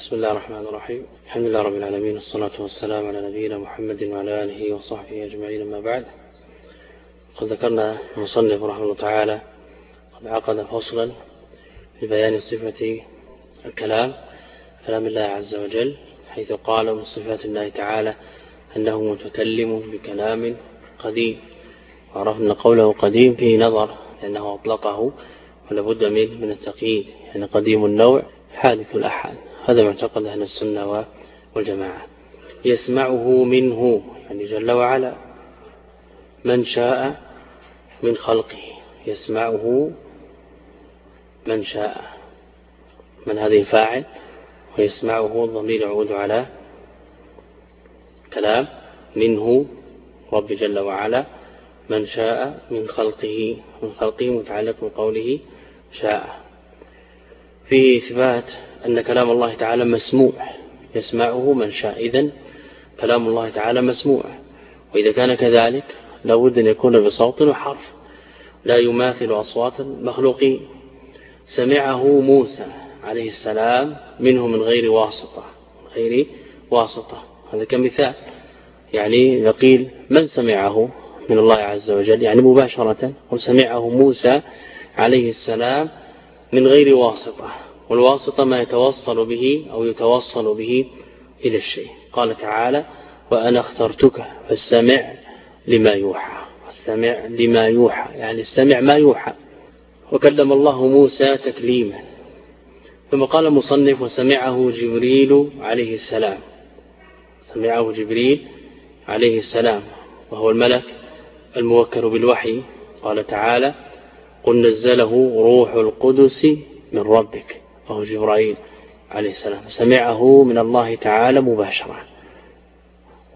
بسم الله الرحمن الرحيم. الحمد لله رب العالمين والصلاة والسلام على نبينا محمد وعلى آله وصحبه أجمعين ما بعد. قد ذكرنا المصنف رحمه الله تعالى قد عقد فصلا في بيان صفة الكلام كلام الله عز وجل حيث قال من صفات الله تعالى أنه متكلم بكلام قديم وعرفنا قوله قديم فيه نظر لأنه أطلقه ولابد من من التقييد يعني قديم النوع حادث الأحاد. هذا معتقد أهل السنة والجماعة. يسمعه منه يعني جل وعلا من شاء من خلقه. يسمعه من شاء من هذه فاعل ويسمعه الضمير يعود على كلام منه رب جل وعلا من شاء من خلقه. من خلقه متعلق بقوله شاء. فيه إثبات أن كلام الله تعالى مسموع يسمعه من شاء. إذن كلام الله تعالى مسموع. وإذا كان كذلك لابد أن يكون بصوت وحرف لا يماثل أصوات المخلوقين. سمعه موسى عليه السلام منه من غير واسطة غير واسطة. هذا كمثال. يعني إذا قيل من سمعه من الله عز وجل؟ يعني مباشرة وسمعه موسى عليه السلام من غير واسطة. والواسطة ما يتوصل به أو يتوصل به إلى الشيء. قال تعالى وأنا اخترتك فاستمع لما يوحى. استمع لما يوحى يعني استمع ما يوحى. وكلم الله موسى تكليما. ثم قال المصنف وسمعه جبريل عليه السلام. سمعه جبريل عليه السلام وهو الملك الموكل بالوحي. قال تعالى قل نزله روح القدس من ربك. وهو جبرائيل عليه السلام سمعه من الله تعالى مباشرة.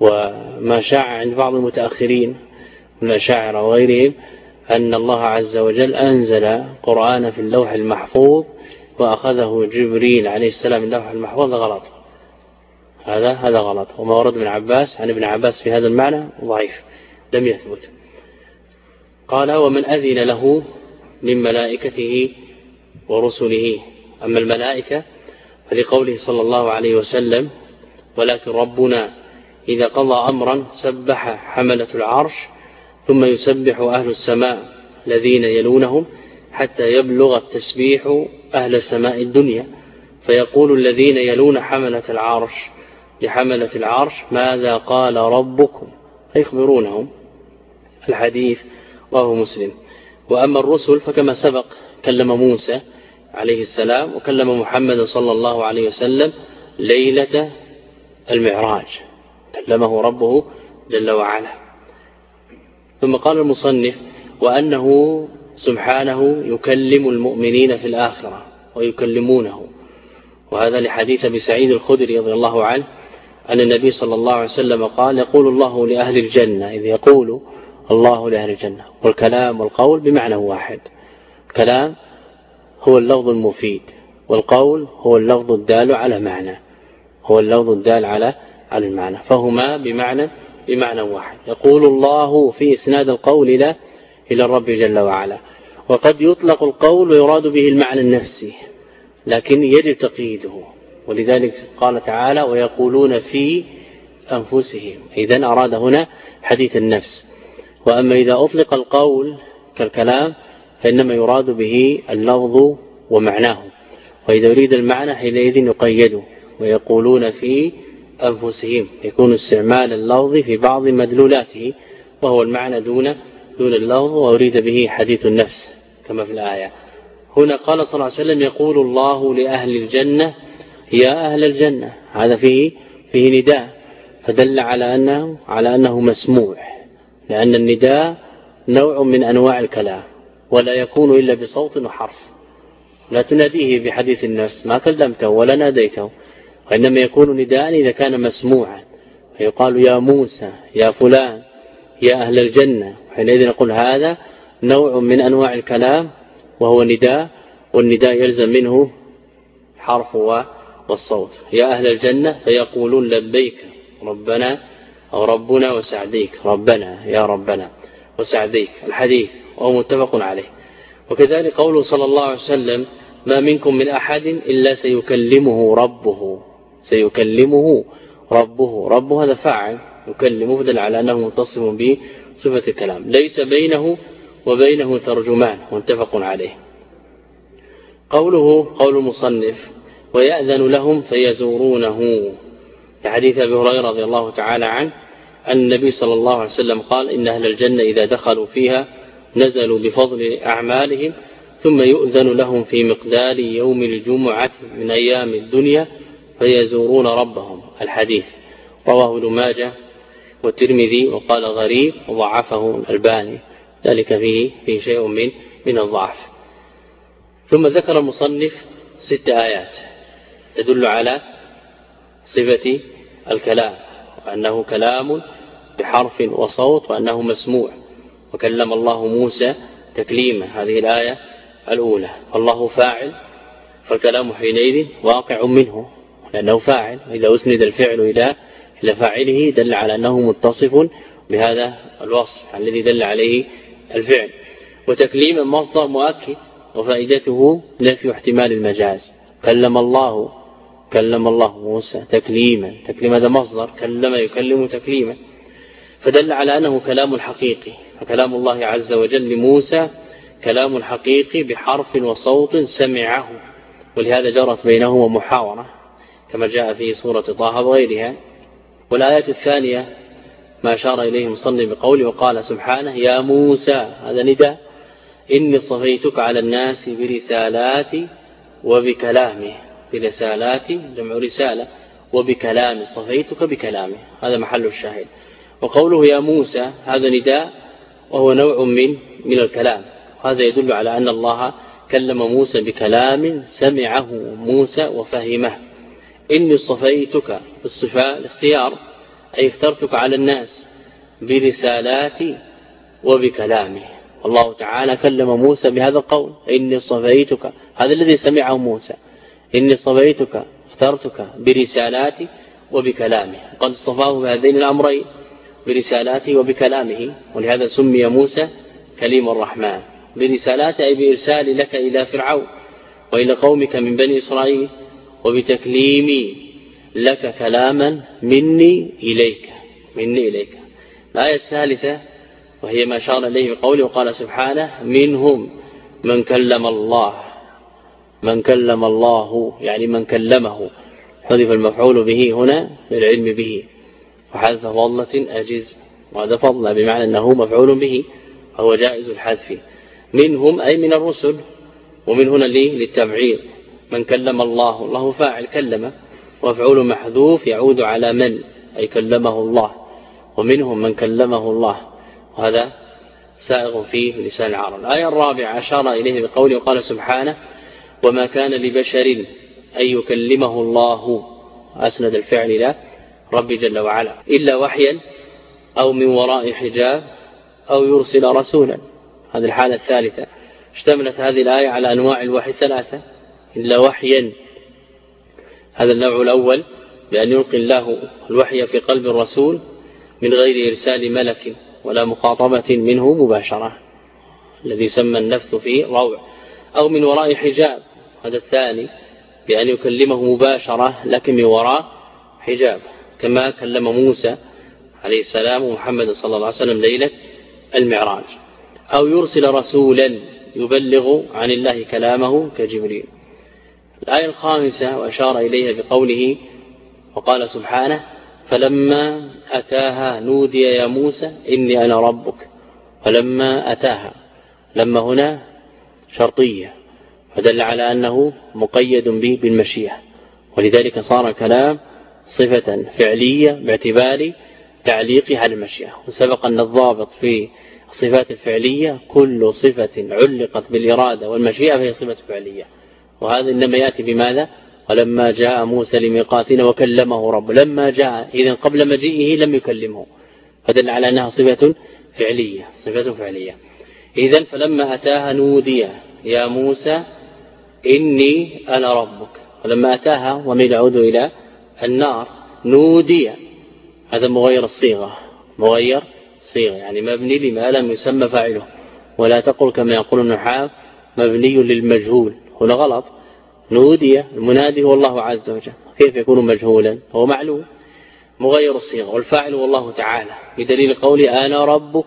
وما شاع عند بعض المتأخرين من الأشاعر وغيرهم أن الله عز وجل أنزل قرآن في اللوح المحفوظ وأخذه جبريل عليه السلام من اللوح المحفوظ. غلط. هذا هذا غلط. وما ورد من عباس عن ابن عباس في هذا المعنى ضعيف لم يثبت. قال ومن أذن له من ملائكته ورسله أما الملائكة فلقوله صلى الله عليه وسلم ولكن ربنا إذا قضى أمرا سبح حملة العرش ثم يسبح أهل السماء الذين يلونهم حتى يبلغ التسبيح أهل سماء الدنيا. فيقول الذين يلون حملة العرش لحملة العرش ماذا قال ربكم؟ فيخبرونهم الحديث وهو مسلم. وأما الرسل فكما سبق كلم موسى عليه السلام وكلم محمد صلى الله عليه وسلم ليلة المعراج. كلمه ربه جل وعلا. ثم قال المصنف وأنه سبحانه يكلم المؤمنين في الآخرة ويكلمونه. وهذا لحديث أبي سعيد الخدري رضي الله عنه أن النبي صلى الله عليه وسلم قال يقول الله لأهل الجنة إذ يقول الله لأهل الجنة. والكلام والقول بمعنى واحد. الكلام هو اللفظ المفيد والقول هو اللفظ الدال على معنى هو اللفظ الدال على على المعنى فهما بمعنى بمعنى واحد. يقول الله في إسناد القول إلى إلى الرب جل وعلا. وقد يطلق القول ويراد به المعنى النفسي لكن يجب تقييده. ولذلك قال تعالى ويقولون في أنفسهم. إذا أراد هنا حديث النفس. وأما إذا أطلق القول كالكلام فإنما يراد به اللفظ ومعناه. وإذا يريد المعنى حينئذ يقيده ويقولون في أنفسهم يكون استعمال اللفظ في بعض مدلولاته وهو المعنى دون دون اللفظ وأريد به حديث النفس كما في الآية. هنا قال صلى الله عليه وسلم يقول الله لأهل الجنة يا أهل الجنة. هذا فيه فيه نداء. فدل على أنه على أنه مسموع لأن النداء نوع من أنواع الكلام. ولا يكون إلا بصوت وحرف. لا تناديه بحديث النفس ما كلمته ولا ناديته. وإنما يكون نداء إذا كان مسموعا. فيقال يا موسى يا فلان يا أهل الجنة. حينئذ نقول هذا نوع من أنواع الكلام وهو نداء والنداء يلزم منه حرف والصوت. يا أهل الجنة فيقولون لبيك ربنا أو ربنا وسعديك. ربنا يا ربنا. وسعديك. الحديث وهو متفق عليه. وكذلك قوله صلى الله عليه وسلم ما منكم من أحد إلا سيكلمه ربه. سيكلمه ربه. ربه هذا فاعل يكلمه فدل على أنه متصف بصفة الكلام. ليس بينه وبينه ترجمان متفق عليه. قوله قول المصنف ويأذن لهم فيزورونه. حديث أبي هريرة رضي الله تعالى عنه أن النبي صلى الله عليه وسلم قال إن أهل الجنة إذا دخلوا فيها نزلوا بفضل أعمالهم ثم يؤذن لهم في مقدار يوم الجمعة من أيام الدنيا فيزورون ربهم. الحديث رواه ابن ماجه والترمذي وقال غريب وضعفه الألباني. ذلك فيه فيه شيء من من الضعف. ثم ذكر المصنف ست آيات تدل على صفة الكلام وأنه كلام بحرف وصوت وأنه مسموع. وكلم الله موسى تكليما هذه الآية الأولى. الله فاعل فالكلام حينئذ واقع منه لأنه فاعل. إذا أسند الفعل إلى إلى فاعله دل على أنه متصف بهذا الوصف الذي دل عليه الفعل. وتكليما مصدر مؤكد وفائدته نفي احتمال المجاز. كلم الله كلم الله موسى تكليما. تكليم هذا مصدر كلم يكلم تكليما. فدل على أنه كلام حقيقي فكلام الله عز وجل لموسى كلام حقيقي بحرف وصوت سمعه ولهذا جرت بينهما محاورة كما جاء في سورة طه وغيرها. والآية الثانية ما أشار إليه مصنف بقوله وقال سبحانه يا موسى هذا نداء إني صفيتك على الناس برسالاتي وبكلامي برسالاتي جمع رسالة وبكلامي صفيتك بكلامي هذا محل الشاهد. وقوله يا موسى هذا نداء وهو نوع من من الكلام. هذا يدل على أن الله كلم موسى بكلام سمعه موسى وفهمه. إني صفيتك الصفاء الاختيار أي اخترتك على الناس برسالاتي وبكلامي. الله تعالى كلم موسى بهذا القول. إني صفيتك هذا الذي سمعه موسى. إني صفيتك اخترتك برسالاتي وبكلامي. قد اصطفاه بهذين الأمرين. برسالاته وبكلامه ولهذا سمي موسى كليم الرحمن. برسالاته أي بإرسال لك إلى فرعون وإلى قومك من بني إسرائيل وبتكليمي لك كلاما مني إليك مني إليك. الآية الثالثة وهي ما شار إليه بقوله وقال سبحانه منهم من كلم الله من كلم الله يعني من كلمه. حذف المفعول به هنا للعلم به. وحذف فضلة أجز. وهذا فضل بمعنى أنه مفعول به فهو جائز الحذف. منهم أي من الرسل ومن هنا ليه؟ للتبعير من كلم الله الله فاعل كلم وفعول محذوف يعود على من؟ أي كلمه الله. ومنهم من كلمه الله. وهذا سائغ فيه لسان العرب. الآية الرابعة أشار إليه بقوله وقال سبحانه وما كان لبشر أن يكلمه الله. أسند الفعل إلى رب جل وعلا إلا وحيا أو من وراء حجاب أو يرسل رسولا. هذه الحالة الثالثة. اشتملت هذه الآية على أنواع الوحي الثلاثة. إلا وحيا. هذا النوع الأول بأن يلقي الله الوحي في قلب الرسول من غير إرسال ملك ولا مخاطبة منه مباشرة الذي يسمى النفث فيه روع. أو من وراء حجاب. هذا الثاني بأن يكلمه مباشرة لكن من وراء حجاب. كما كلم موسى عليه السلام ومحمد صلى الله عليه وسلم ليلة المعراج. أو يرسل رسولا يبلغ عن الله كلامه كجبريل. الآية الخامسة وأشار إليها بقوله وقال سبحانه فلما أتاها نودي يا موسى إني أنا ربك. فلما أتاها لما هنا شرطية فدل على أنه مقيد به بالمشيئة. ولذلك صار الكلام صفة فعلية باعتبار تعليقها على المشيئة. وسبق أن الضابط في الصفات الفعلية كل صفة علقت بالإرادة والمشيئة فهي صفة فعلية. وهذا إنما يأتي بماذا؟ ولما جاء موسى لميقاتنا وكلمه رب لما جاء إذا قبل مجيئه لم يكلمه. فدل على أنها صفة فعلية صفة فعلية. إذا فلما أتاها نودي يا موسى إني أنا ربك. ولما أتاها ومن يعود إلى النار نودي هذا مغير الصيغة مغير صيغة يعني مبني لما لم يسمى فاعله. ولا تقل كما يقول النحاة مبني للمجهول. هنا غلط. نودي المنادي هو الله عز وجل. كيف يكون مجهولا؟ هو معلوم. مغير الصيغة والفاعل هو الله تعالى بدليل قولي أنا ربك.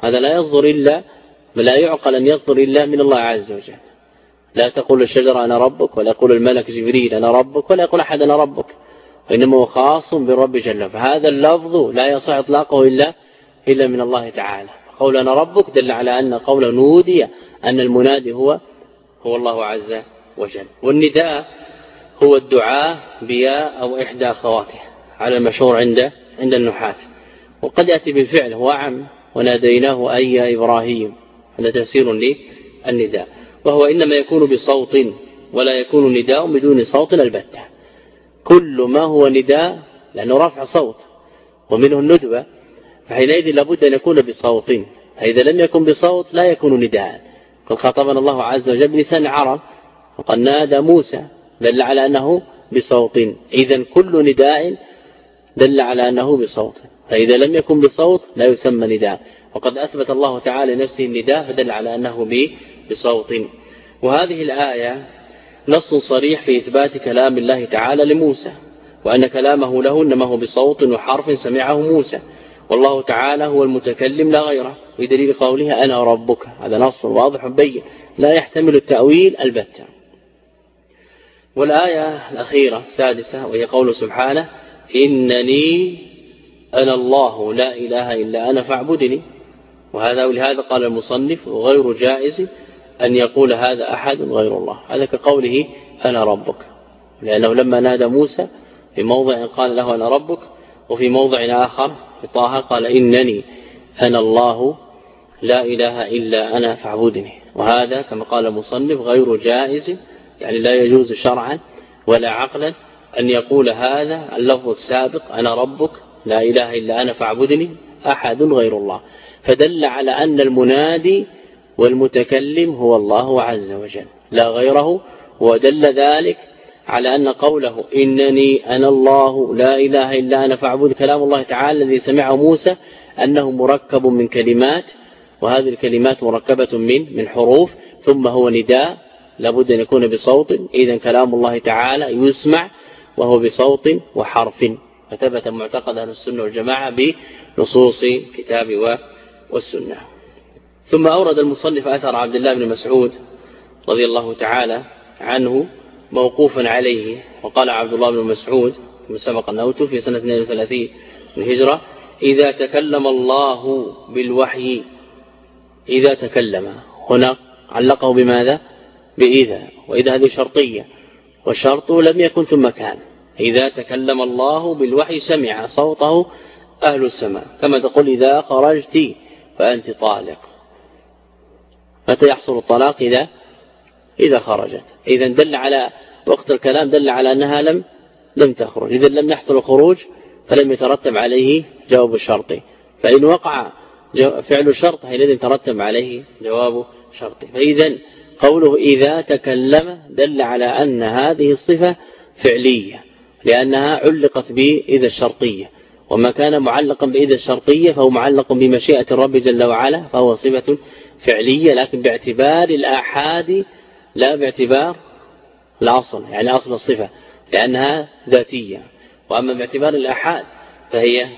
هذا لا يصدر إلا لا يعقل أن يصدر إلا من الله عز وجل. لا تقول الشجرة أنا ربك ولا يقول الملك جبريل أنا ربك ولا يقول أحد أنا ربك. وإنما هو خاص بالرب جل فهذا اللفظ لا يصح إطلاقه إلا إلا من الله تعالى. قول أنا ربك دل على أن قول نودي أن المنادي هو هو الله عز وجل. والنداء هو الدعاء بياء أو إحدى أخواته على المشهور عند عند النحاة. وقد يأتي بالفعل هو عم وناديناه أي يا إبراهيم. هذا تفسير للنداء. وهو إنما يكون بصوت ولا يكون نداء بدون صوت البتة. كل ما هو نداء لأنه رفع صوت ومنه الندبة فحينئذ لابد أن يكون بصوت فإذا لم يكن بصوت لا يكون نداء. قد خاطبنا الله عز وجل بلسان العرب وقد نادى موسى دل على أنه بصوت إذا كل نداء دل على أنه بصوت فإذا لم يكن بصوت لا يسمى نداء. وقد أثبت الله تعالى نفسه النداء فدل على أنه بصوت وهذه الآية نص صريح في إثبات كلام الله تعالى لموسى وأن كلامه له إنما هو بصوت وحرف سمعه موسى. والله تعالى هو المتكلم لا غيره بدليل قوله أنا ربك. هذا نص واضح بين لا يحتمل التأويل البتة. والآية الأخيرة السادسة وهي قول سبحانه إنني أنا الله لا إله إلا أنا فاعبدني. وهذا ولهذا قال المصنف غير جائز أن يقول هذا أحد غير الله. هذا كقوله أنا ربك. لأنه لما نادى موسى في موضع قال له أنا ربك وفي موضع آخر طه قال إنني أنا الله لا إله إلا أنا فاعبدني. وهذا كما قال المصنف غير جائز يعني لا يجوز شرعا ولا عقلا أن يقول هذا اللفظ السابق أنا ربك لا إله إلا أنا فاعبدني أحد غير الله. فدل على أن المنادي والمتكلم هو الله عز وجل. لا غيره. ودل ذلك على أن قوله إنني أنا الله لا إله إلا أنا فاعبد كلام الله تعالى الذي سمعه موسى أنه مركب من كلمات وهذه الكلمات مركبة من من حروف ثم هو نداء لابد أن يكون بصوت إذا كلام الله تعالى يسمع وهو بصوت وحرف. فثبت معتقد أهل السنة والجماعة بنصوص الكتاب والسنة. ثم أورد المصنف أثر عبد الله بن مسعود رضي الله تعالى عنه موقوفا عليه وقال عبد الله بن مسعود كما سبق النوت في سنة 32 من الهجرة إذا تكلم الله بالوحي إذا تكلم. هنا علقه بماذا؟ بإذا وإذا هذه شرطية والشرط لم يكن ثم كان. إذا تكلم الله بالوحي سمع صوته أهل السماء. كما تقول إذا خرجت فأنت طالق. متى يحصل الطلاق؟ إذا إذا خرجت. إذا دل على وقت الكلام دل على أنها لم لم تخرج. إذا لم يحصل الخروج فلم يترتب عليه جواب الشرط. فإن وقع فعل الشرط حينئذ ترتب عليه جواب شرط فإذا قوله إذا تكلم دل على أن هذه الصفة فعلية لأنها علقت بإذا الشرطية. وما كان معلقا بإذا الشرطية فهو معلق بمشيئة الرب جل وعلا فهو صفة فعلية لكن باعتبار الآحاد لا باعتبار الأصل يعني أصل الصفة لأنها ذاتية. وأما باعتبار الآحاد فهي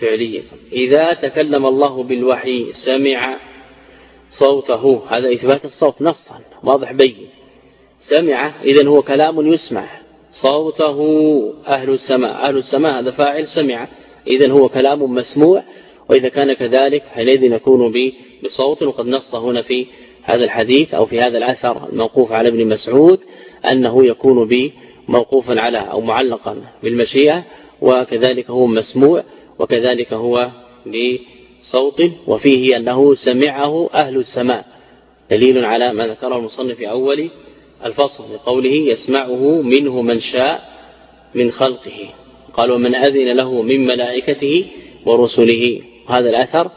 فعلية. إذا تكلم الله بالوحي سمع صوته هذا إثبات الصوت نصا واضح بين. سمع إذن هو كلام يسمع. صوته أهل السماء أهل السماء هذا فاعل سمع إذن هو كلام مسموع. وإذا كان كذلك حينئذ يكون بصوت وقد نص هنا في هذا الحديث أو في هذا الأثر الموقوف على ابن مسعود أنه يكون موقوفا على أو معلقا بالمشيئة وكذلك هو مسموع وكذلك هو بصوت وفيه أنه سمعه أهل السماء. دليل على ما ذكره المصنف في أول الفصل لقوله يسمعه منه من شاء من خلقه. قال ومن أذن له من ملائكته ورسله. هذا الأثر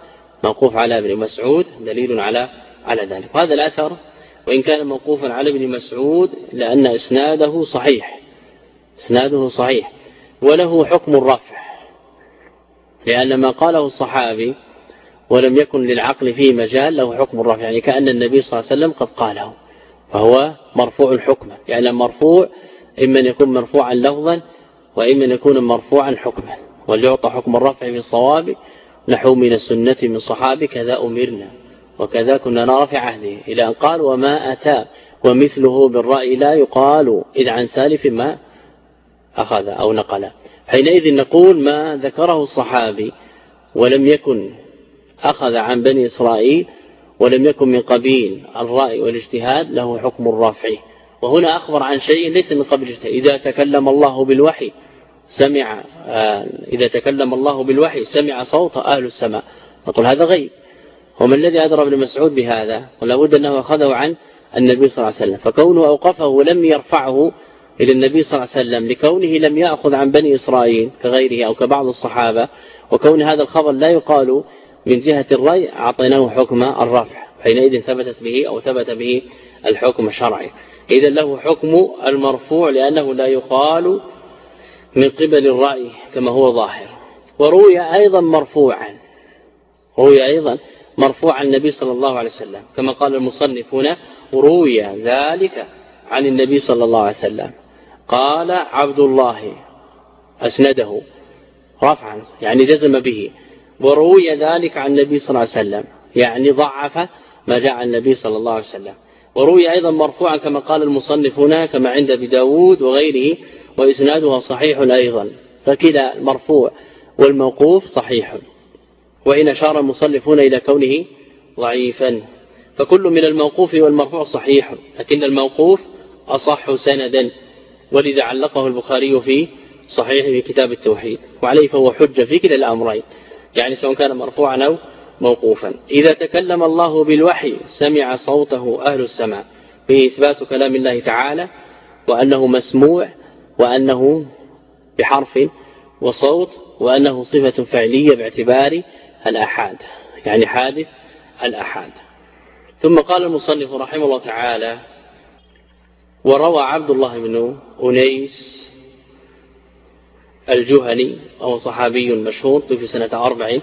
موقوف على ابن مسعود دليل على على ذلك. وهذا الأثر وإن كان موقوفا على ابن مسعود لأن إسناده صحيح. إسناده صحيح. وله حكم الرفع. لأن ما قاله الصحابي ولم يكن للعقل فيه مجال له حكم الرفع. يعني كأن النبي صلى الله عليه وسلم قد قاله. فهو مرفوع الحكمة يعني مرفوع إما أن يكون مرفوعا لفظا وإما أن يكون مرفوعا حكما. وليعطى حكم الرفع في الصواب نحو من السنة من صحابي كذا أمرنا وكذا كنا نرى في عهده إلى أن قال وما أتى ومثله بالرأي لا يقال إذ عن سالف ما أخذ أو نقل. حينئذ نقول ما ذكره الصحابي ولم يكن أخذ عن بني إسرائيل ولم يكن من قبيل الرأي والاجتهاد له حكم الرافع وهنا أخبر عن شيء ليس من قبل الاجتهاد. إذا تكلم الله بالوحي سمع آه، إذا تكلم الله بالوحي سمع صوت أهل السماء. نقول هذا غيب. وما الذي أدرى ابن مسعود بهذا ولا بد أنه أخذه عن النبي صلى الله عليه وسلم. فكونه أوقفه لم يرفعه إلى النبي صلى الله عليه وسلم لكونه لم يأخذ عن بني إسرائيل كغيره أو كبعض الصحابة وكون هذا الخبر لا يقال من جهة الرأي أعطيناه حكم الرفع. حينئذ ثبتت به أو ثبت به الحكم الشرعي. إذا له حكم المرفوع لأنه لا يقال من قبل الرأي كما هو ظاهر. وروي أيضا مرفوعا. روي أيضا مرفوع النبي صلى الله عليه وسلم. كما قال المصنف هنا روي ذلك عن النبي صلى الله عليه وسلم. قال عبد الله أسنده رفعا يعني جزم به. وروي ذلك عن النبي صلى الله عليه وسلم يعني ضعف ما جاء عن النبي صلى الله عليه وسلم. وروي أيضا مرفوعا كما قال المصنف هنا كما عند أبي داود وغيره وإسنادها صحيح أيضا فكلا المرفوع والموقوف صحيح. وإن أشار المصنف هنا إلى كونه ضعيفا. فكل من الموقوف والمرفوع صحيح لكن الموقوف أصح سندا. ولذا علقه البخاري في صحيح في كتاب التوحيد. وعليه فهو حجة في كلا الأمرين. يعني سواء كان مرفوعا أو موقوفا. إذا تكلم الله بالوحي سمع صوته أهل السماء. فيه إثبات كلام الله تعالى وأنه مسموع وأنه بحرف وصوت وأنه صفة فعلية باعتبار الأحاد يعني حادث الأحاد. ثم قال المصنف رحمه الله تعالى وروى عبد الله بن أنيس الجهني وهو صحابي مشهور في سنة أربع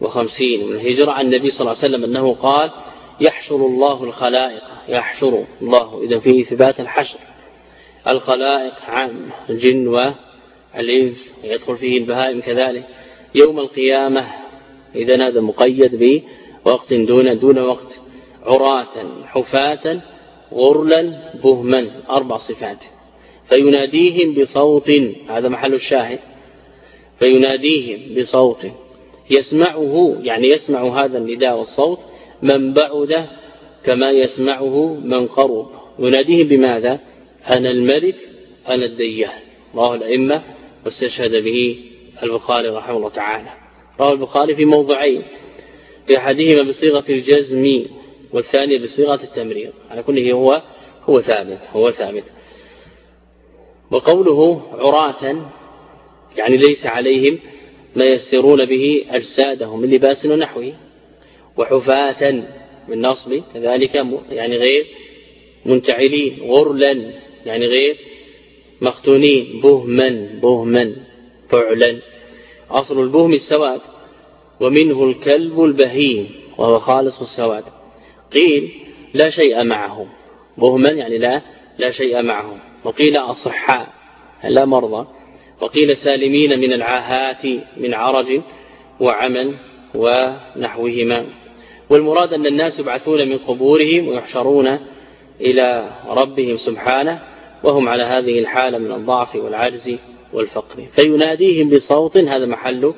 وخمسين من الهجرة عن النبي صلى الله عليه وسلم أنه قال يحشر الله الخلائق يحشر الله إذا فيه إثبات الحشر. الخلائق عام الجن والإنس يدخل فيه البهائم كذلك. يوم القيامة إذا هذا مقيد بوقت دون دون وقت عراة حفاة غرلا بهما أربع صفات. فيناديهم بصوت هذا محل الشاهد. فيناديهم بصوت. يسمعه يعني يسمع هذا النداء والصوت من بعد كما يسمعه من قرب. يناديهم بماذا؟ أنا الملك أنا الديان. رواه الأئمة واستشهد به البخاري رحمه الله تعالى. رواه البخاري في موضعين في أحدهما بصيغة الجزم والثانية بصيغة التمريض. على كله هو هو ثابت هو ثابت. وقوله عراة يعني ليس عليهم ما يسرون به أجسادهم من لباس ونحوه. وحفاة بالنصب كذلك يعني غير منتعلين غرلا. يعني غير مختونين بهما بهما فعلا. أصل البهم السواد ومنه الكلب البهيم وهو خالص السواد. قيل لا شيء معهم. بهما يعني لا لا شيء معهم. وقيل أصحاء لا مرضى. وقيل سالمين من العاهات من عرج وعمل ونحوهما. والمراد أن الناس يبعثون من قبورهم ويحشرون إلى ربهم سبحانه وهم على هذه الحالة من الضعف والعجز والفقر. فيناديهم بصوت هذا محل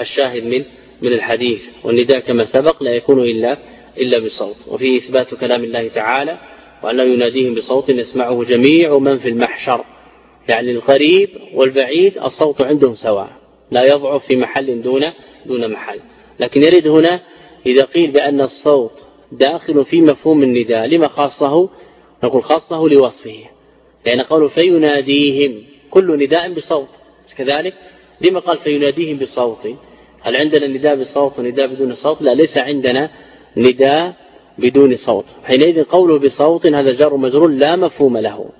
الشاهد من من الحديث. والنداء كما سبق لا يكون إلا إلا بصوت. وفيه إثبات كلام الله تعالى وأنه يناديهم بصوت يسمعه جميع من في المحشر. يعني القريب والبعيد الصوت عندهم سواء لا يضعف في محل دون دون محل. لكن يريد هنا إذا قيل بأن الصوت داخل في مفهوم النداء لما خاصه؟ نقول خاصه لوصفه. لأن قالوا فيناديهم كل نداء بصوت. كذلك؟ لما قال فيناديهم بصوت؟ هل عندنا نداء بصوت ونداء بدون صوت؟ لا ليس عندنا نداء بدون صوت. حينئذ قوله بصوت هذا جار مجرور لا مفهوم له.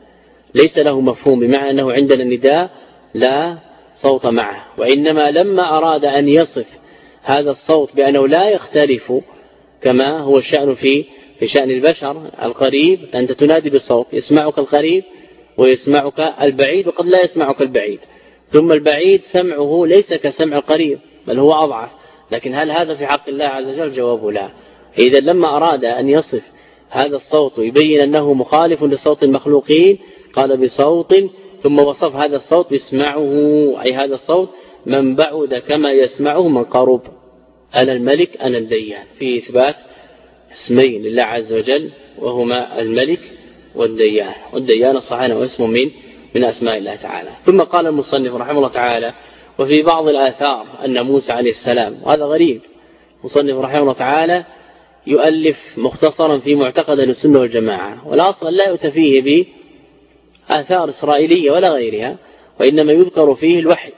ليس له مفهوم بمعنى أنه عندنا نداء لا صوت معه. وإنما لما أراد أن يصف هذا الصوت بأنه لا يختلف كما هو الشأن في في شأن البشر القريب أنت تنادي بالصوت يسمعك القريب ويسمعك البعيد وقد لا يسمعك البعيد. ثم البعيد سمعه ليس كسمع القريب بل هو أضعف. لكن هل هذا في حق الله عز وجل؟ جواب لا. إذا لما أراد أن يصف هذا الصوت يبين أنه مخالف لصوت المخلوقين قال بصوت ثم وصف هذا الصوت يسمعه أي هذا الصوت من بعد كما يسمعه من قرب. أنا الملك أنا الديان. في إثبات اسمين لله عز وجل وهما الملك والديان. والديان صحيح واسم من من أسماء الله تعالى. ثم قال المصنف رحمه الله تعالى وفي بعض الآثار أن موسى عليه السلام وهذا غريب. مصنف رحمه الله تعالى يؤلف مختصرا في معتقد السنة والجماعة. والأصل لا يؤتى فيه بآثار إسرائيلية ولا غيرها وإنما يذكر فيه الوحي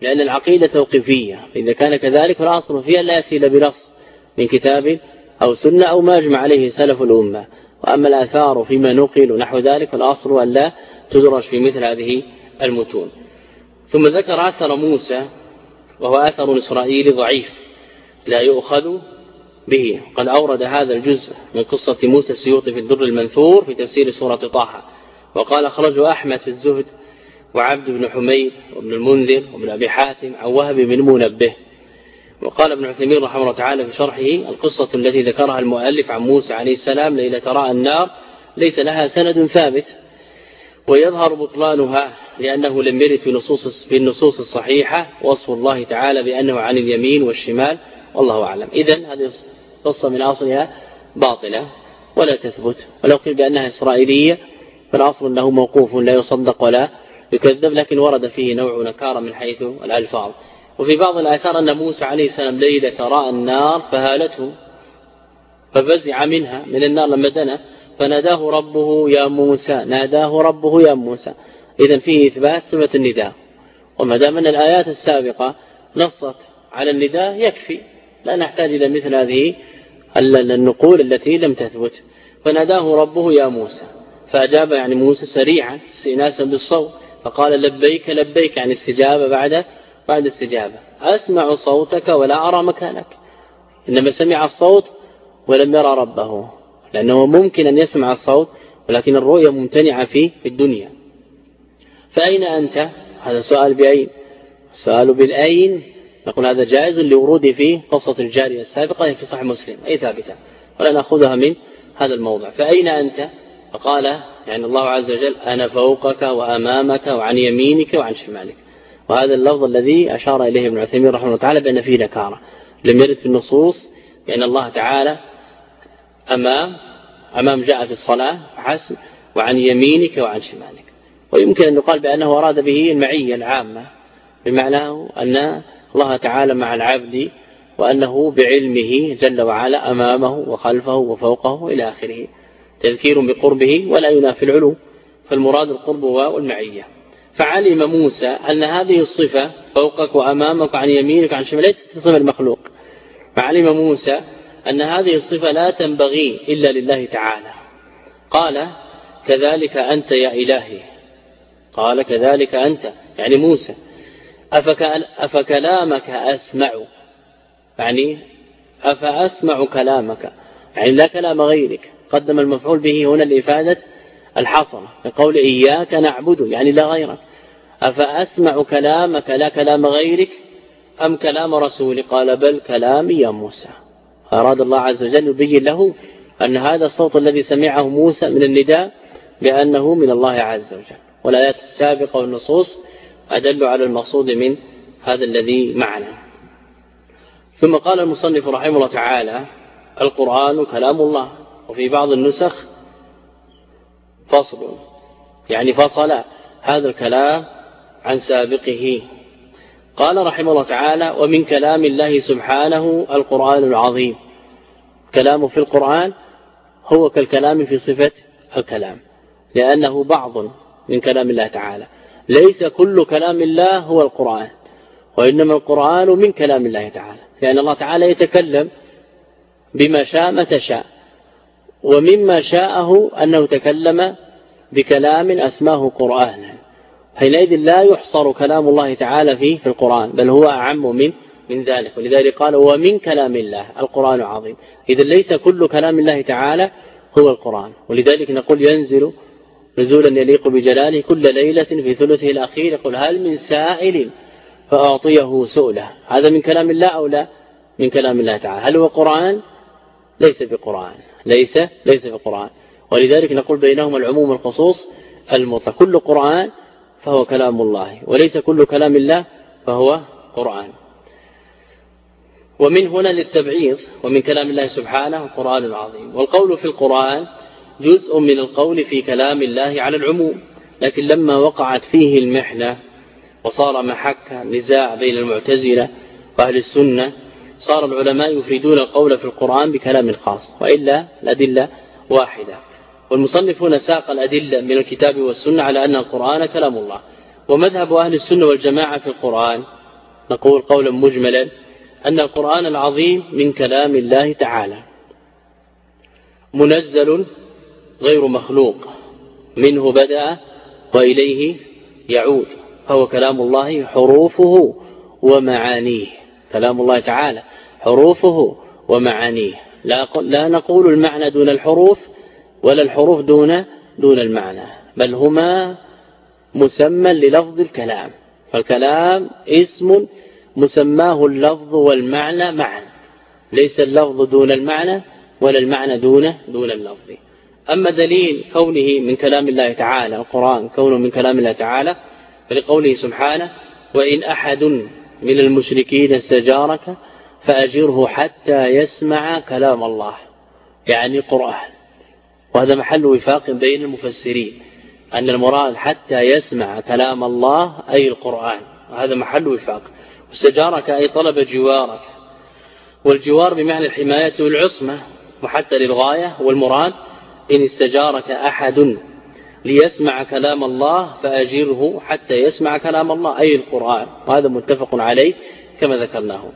لأن العقيدة توقيفية. إذا كان كذلك فالأصل فيها لا يأتي إلا بنص من كتاب أو سنة أو ما أجمع عليه سلف الأمة. وأما الآثار فيما نقل نحو ذلك فالأصل أن لا تدرج في مثل هذه المتون. ثم ذكر أثر موسى وهو أثر إسرائيلي ضعيف لا يؤخذ به. قد أورد هذا الجزء من قصة موسى السيوطي في الدر المنثور في تفسير سورة طه وقال أخرجه أحمد في الزهد وعبد بن حميد وابن المنذر وابن أبي حاتم عن وهب بن منبه. وقال ابن عثيمين رحمه الله تعالى في شرحه القصة التي ذكرها المؤلف عن موسى عليه السلام ليلة رأى النار ليس لها سند ثابت ويظهر بطلانها لأنه لم يرد في نصوص في النصوص الصحيحة وصف الله تعالى بأنه عن اليمين والشمال والله أعلم. إذا هذه قصة من أصلها باطلة ولا تثبت. ولو قيل بأنها إسرائيلية فالأصل أنه موقوف لا يصدق ولا يكذب لكن ورد فيه نوع نكارة من حيث الألفاظ. وفي بعض الآثار أن موسى عليه السلام ليلة راى النار فهالته ففزع منها من النار لما دنا فناداه ربه يا موسى ناداه ربه يا موسى. إذا فيه إثبات صفة النداء. وما دام أن الآيات السابقة نصت على النداء يكفي لا نحتاج إلى مثل هذه النقول التي لم تثبت. فناداه ربه يا موسى. فأجاب يعني موسى سريعا استئناسا بالصوت فقال لبيك لبيك يعني استجابة بعد بعد استجابة. أسمع صوتك ولا أرى مكانك. إنما سمع الصوت ولم يرى ربه. لأنه ممكن أن يسمع الصوت ولكن الرؤية ممتنعة فيه في الدنيا. فأين أنت؟ هذا سؤال بأين؟ السؤال بالأين؟ نقول هذا جائز لورود فيه قصة الجارية السابقة في صحيح مسلم أي ثابتة. ولا نأخذها من هذا الموضع. فأين أنت؟ فقال يعني الله عز وجل أنا فوقك وأمامك وعن يمينك وعن شمالك. وهذا اللفظ الذي أشار إليه ابن عثيمين رحمه الله تعالى بأن فيه نكارة. لم يرد في النصوص بأن الله تعالى أمام أمام جاء في الصلاة حسب وعن يمينك وعن شمالك. ويمكن أن يقال بأنه أراد به المعية العامة بمعنى أن الله تعالى مع العبد وأنه بعلمه جل وعلا أمامه وخلفه وفوقه إلى آخره. تذكير بقربه ولا ينافي العلو فالمراد القرب والمعية. فعلم موسى أن هذه الصفة فوقك وأمامك عن يمينك عن شمالك ليست صفة المخلوق. فعلم موسى أن هذه الصفة لا تنبغي إلا لله تعالى. قال كذلك أنت يا إلهي. قال كذلك أنت. يعني موسى أفكلامك أسمع. يعني أفأسمع كلامك. يعني لا كلام غيرك. قدم المفعول به هنا لإفادة الحصر لقول إياك نعبد. يعني لا غيرك. أفأسمع كلامك لا كلام غيرك أم كلام رسول قال بل كلامي يا موسى. أراد الله عز وجل يبين له أن هذا الصوت الذي سمعه موسى من النداء بأنه من الله عز وجل. والآيات السابقة والنصوص أدل على المقصود من هذا الذي معنا. ثم قال المصنف رحمه الله تعالى القرآن كلام الله وفي بعض النسخ فصل يعني فصل هذا الكلام عن سابقه. قال رحمه الله تعالى ومن كلام الله سبحانه القرآن العظيم كلامه في القرآن هو كالكلام في صفة الكلام لأنه بعض من كلام الله تعالى. ليس كل كلام الله هو القرآن وإنما القرآن من كلام الله تعالى. لأن الله تعالى يتكلم بما شاء متى شاء ومما شاءه أنه تكلم بكلام أسماه قرآنا. حينئذ لا يحصر كلام الله تعالى فيه في القرآن بل هو أعم من من ذلك. ولذلك قال ومن كلام الله. القرآن عظيم. إذا ليس كل كلام الله تعالى هو القرآن. ولذلك نقول ينزل نزولا يليق بجلاله كل ليلة في ثلثه الأخير. يقول هل من سائل فأعطيه سؤله. هذا من كلام الله أو لا؟ من كلام الله تعالى. هل هو قرآن؟ ليس بقرآن. ليس ليس بقرآن. ولذلك نقول بينهما العموم والخصوص المطلق. كل قرآن فهو كلام الله وليس كل كلام الله فهو قرآن. ومن هنا للتبعيض ومن كلام الله سبحانه القرآن العظيم والقول في القرآن جزء من القول في كلام الله على العموم لكن لما وقعت فيه المحنة وصار محك نزاع بين المعتزلة وأهل السنة صار العلماء يفردون القول في القرآن بكلام خاص وإلا الأدلة واحدة. والمصنفون ساق الأدلة من الكتاب والسنة على أن القرآن كلام الله. ومذهب أهل السنة والجماعة في القرآن نقول قولا مجملا أن القرآن العظيم من كلام الله تعالى. منزل غير مخلوق منه بدأ وإليه يعود فهو كلام الله حروفه ومعانيه. كلام الله تعالى حروفه ومعانيه. لا, لا نقول المعنى دون الحروف ولا الحروف دون دون المعنى بل هما مسمى للفظ الكلام. فالكلام اسم مسماه اللفظ والمعنى معا ليس اللفظ دون المعنى ولا المعنى دون دون اللفظ. أما دليل كونه من كلام الله تعالى القرآن كونه من كلام الله تعالى فلقوله سبحانه وإن أحد من المشركين استجارك فأجره حتى يسمع كلام الله. يعني قرآن. وهذا محل وفاق بين المفسرين أن المراد حتى يسمع كلام الله أي القرآن وهذا محل وفاق. استجارك أي طلب جوارك والجوار بمعنى الحماية والعصمة وحتى للغاية والمراد إن استجارك أحد ليسمع كلام الله فأجره حتى يسمع كلام الله أي القرآن وهذا متفق عليه كما ذكرناه.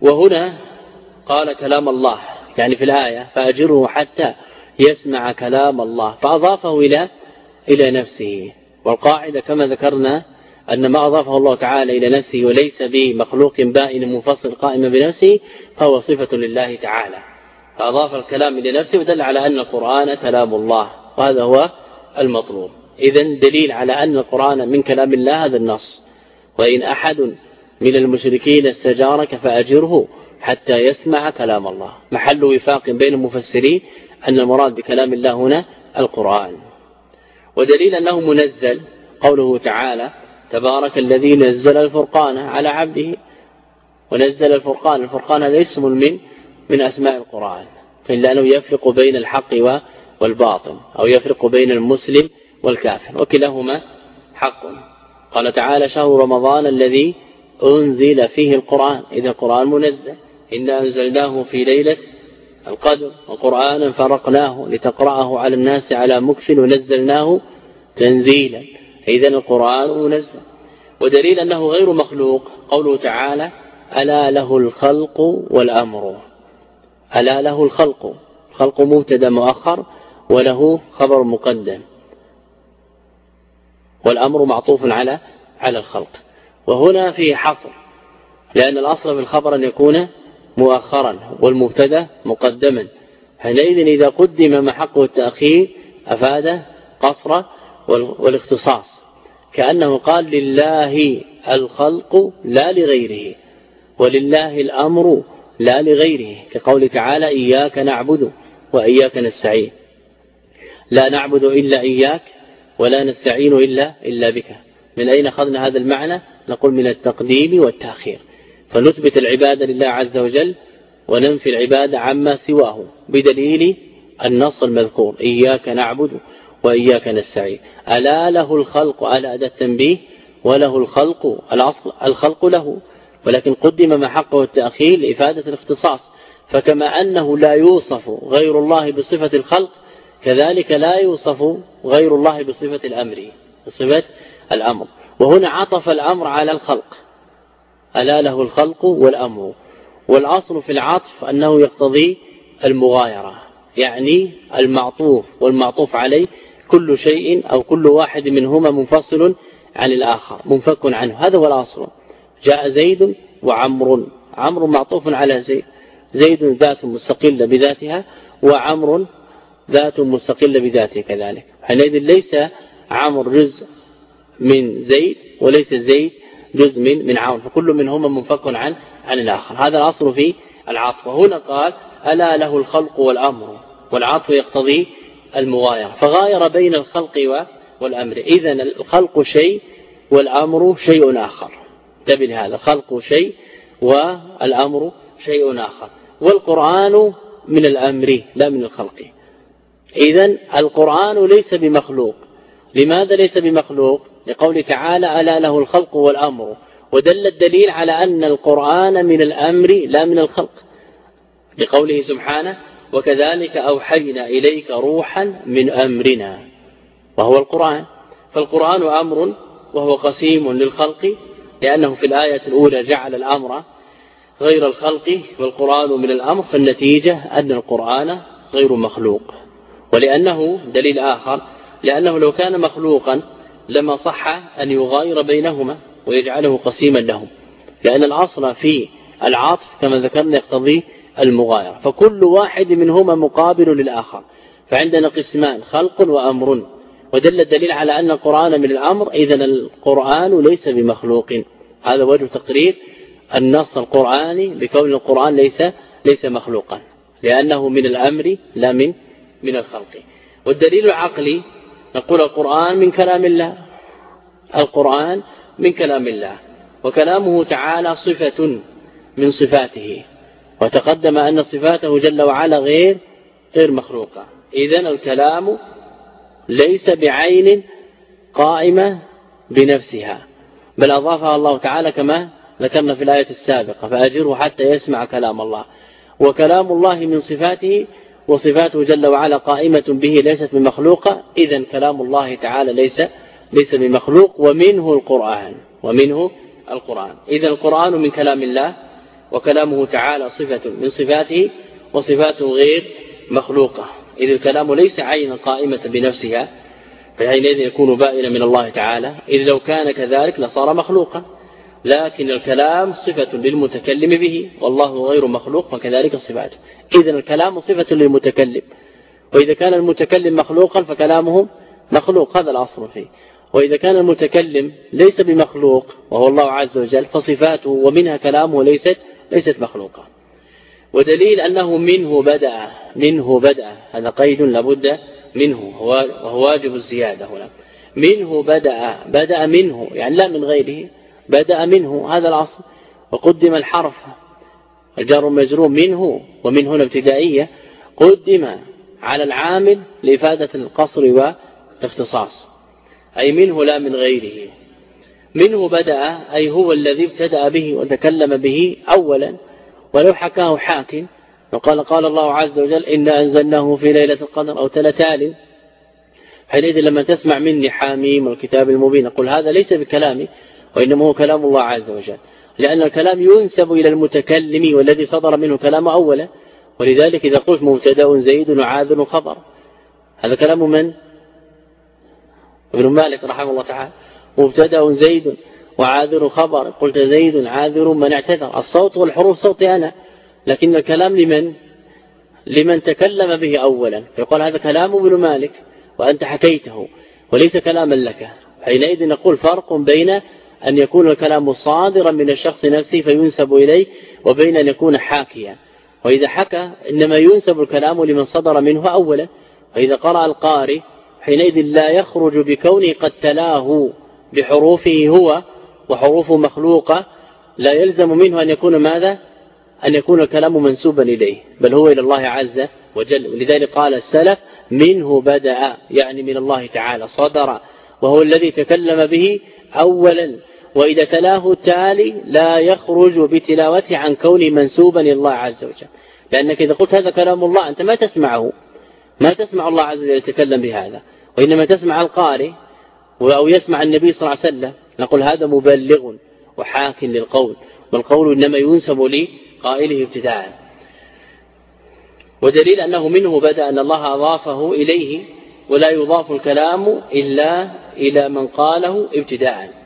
وهنا قال كلام الله يعني في الآية فأجره حتى يسمع كلام الله فأضافه إلى إلى نفسه. والقاعدة كما ذكرنا أن ما أضافه الله تعالى إلى نفسه وليس بمخلوق بائن منفصل قائم بنفسه فهو صفة لله تعالى. فأضاف الكلام إلى نفسه ودل على أن القرآن كلام الله وهذا هو المطلوب. إذا دليل على أن القرآن من كلام الله هذا النص. وإن أحد من المشركين استجارك فأجره حتى يسمع كلام الله. محل وفاق بين المفسرين أن المراد بكلام الله هنا القرآن. ودليل أنه منزل قوله تعالى تبارك الذي نزل الفرقان على عبده. ونزل الفرقان الفرقان هذا اسم من من أسماء القرآن. إلا أنه يفرق بين الحق والباطل أو يفرق بين المسلم والكافر وكلاهما حق. قال تعالى شهر رمضان الذي أنزل فيه القرآن. إذا القرآن منزل. إنا أنزلناه في ليلة القدر وقرآنا فرقناه لتقرأه على الناس على مكف ونزلناه تنزيلا. إذا القرآن منزل. ودليل أنه غير مخلوق قوله تعالى ألا له الخلق والأمر. ألا له الخلق. خلق مبتدا مؤخر وله خبر مقدم. والأمر معطوف على على الخلق. وهنا فيه حصر لأن الأصل في الخبر أن يكون مؤخرا والمبتدأ مقدما. حينئذ إذا قدم ما حقه التأخير أفاد قصر والاختصاص. كأنه قال لله الخلق لا لغيره ولله الأمر لا لغيره كقول تعالى إياك نعبد وإياك نستعين. لا نعبد إلا إياك ولا نستعين إلا, إلا بك. من أين أخذنا هذا المعنى؟ نقول من التقديم والتأخير. فنثبت العبادة لله عز وجل وننفي العبادة عما سواه بدليل النص المذكور. إياك نعبد وإياك نستعين. ألا له الخلق على أداة التنبيه وله الخلق الأصل الخلق له. ولكن قدم ما حقه التأخير لإفادة الاختصاص. فكما أنه لا يوصف غير الله بصفة الخلق كذلك لا يوصف غير الله بصفة الأمر بصفة الأمر. وهنا عطف الأمر على الخلق. ألا له الخلق والأمر. والأصل في العطف أنه يقتضي المغايرة يعني المعطوف والمعطوف عليه كل شيء أو كل واحد منهما منفصل عن الآخر منفك عنه. هذا هو الأصل جاء زيد وعمر عمرو معطوف على زيد. زيد ذات مستقلة بذاتها وعمر ذات مستقلة بذاته كذلك. حينئذ ليس عمرو جزء من زيد وليس زيد جزء من من عمرو فكل منهما منفك عن عن الآخر. هذا الأصل في العطف. وهنا قال ألا له الخلق والأمر والعطف يقتضي المغايرة. فغاير بين الخلق والأمر. إذا الخلق شيء والأمر شيء آخر. انتبه هذا الخلق شيء والأمر شيء آخر. والقرآن من الأمر لا من الخلق. إذا القرآن ليس بمخلوق. لماذا ليس بمخلوق؟ لقول تعالى ألا له الخلق والأمر. ودل الدليل على أن القرآن من الأمر لا من الخلق. لقوله سبحانه وكذلك أوحينا إليك روحا من أمرنا. وهو القرآن. فالقرآن أمر وهو قسيم للخلق لأنه في الآية الأولى جعل الأمر غير الخلق والقرآن من الأمر فالنتيجة أن القرآن غير مخلوق. ولأنه دليل آخر لأنه لو كان مخلوقا لما صح أن يغاير بينهما ويجعله قسيما لهم. لأن الأصل في العاطف كما ذكرنا يقتضي المغايرة. فكل واحد منهما مقابل للآخر. فعندنا قسمان خلق وأمر. ودل الدليل على أن القرآن من الأمر إذا القرآن ليس بمخلوق. هذا وجه تقرير النص القرآني بكون القرآن ليس ليس مخلوقا. لأنه من الأمر لا من من الخلق. والدليل العقلي نقول القرآن من كلام الله. القرآن من كلام الله. وكلامه تعالى صفة من صفاته. وتقدم أن صفاته جل وعلا غير غير مخلوقة. إذن الكلام ليس بعين قائمة بنفسها. بل أضافها الله تعالى كما ذكرنا في الآية السابقة. فأجره حتى يسمع كلام الله. وكلام الله من صفاته وصفاته جل وعلا قائمة به ليست بمخلوقة إذا كلام الله تعالى ليس ليس بمخلوق ومنه القرآن ومنه القرآن. إذا القرآن من كلام الله وكلامه تعالى صفة من صفاته وصفاته غير مخلوقة. إذ الكلام ليس عينا قائمة بنفسها فحينئذ يكون بائنا من الله تعالى. إذ لو كان كذلك لصار مخلوقا. لكن الكلام صفة للمتكلم به والله غير مخلوق فكذلك صفاته. إذن الكلام صفة للمتكلم. وإذا كان المتكلم مخلوقا فكلامه مخلوق. هذا الأصل فيه. وإذا كان المتكلم ليس بمخلوق وهو الله عز وجل فصفاته ومنها كلامه ليست ليست مخلوقة. ودليل أنه منه بدأ منه بدأ. هذا قيد لابد منه. وهو واجب الزيادة هنا. منه بدأ بدأ منه يعني لا من غيره. بدأ منه هذا الأصل وقدم الحرف الجار مجرور منه ومن هنا ابتدائية قدم على العامل لإفادة القصر والاختصاص. أي منه لا من غيره. منه بدأ أي هو الذي ابتدأ به وتكلم به أولا ولو حكاه حاكم. وقال قال الله عز وجل إنا أنزلناه في ليلة القدر أو تلتال. حينئذ لما تسمع مني حاميم والكتاب المبين أقول هذا ليس بكلامي وإنما هو كلام الله عز وجل. لأن الكلام ينسب إلى المتكلم والذي صدر منه كلام أولا ولذلك إذا قلت مبتدأ زيد وعاذ خبر. هذا كلام من؟ ابن مالك رحمه الله تعالى. مبتدأ زيد وعاذر خبر. قلت زيد عاذر من اعتذر. الصوت والحروف صوتي أنا. لكن الكلام لمن؟ لمن تكلم به أولا. فيقول هذا كلام ابن مالك وأنت حكيته. وليس كلاما لك. حينئذ نقول فرق بين أن يكون الكلام صادرا من الشخص نفسه فينسب إليه وبين أن يكون حاكيا. وإذا حكى إنما ينسب الكلام لمن صدر منه أولا. وإذا قرأ القارئ حينئذ لا يخرج بكونه قد تلاه بحروفه هو وحروفه مخلوقة لا يلزم منه أن يكون ماذا؟ أن يكون الكلام منسوبا إليه بل هو إلى الله عز وجل. ولذلك قال السلف منه بدأ يعني من الله تعالى صدر وهو الذي تكلم به أولا. وإذا تلاه التالي لا يخرج بتلاوته عن كونه منسوبا الله عز وجل. لأنك إذا قلت هذا كلام الله أنت ما تسمعه. ما تسمع الله عز وجل يتكلم بهذا. وإنما تسمع القارئ أو يسمع النبي صلى الله عليه وسلم نقول هذا مبلغ وحاك للقول والقول إنما ينسب لقائله ابتداء. ودليل أنه منه بدأ أن الله أضافه إليه ولا يضاف الكلام إلا إلى من قاله ابتداء.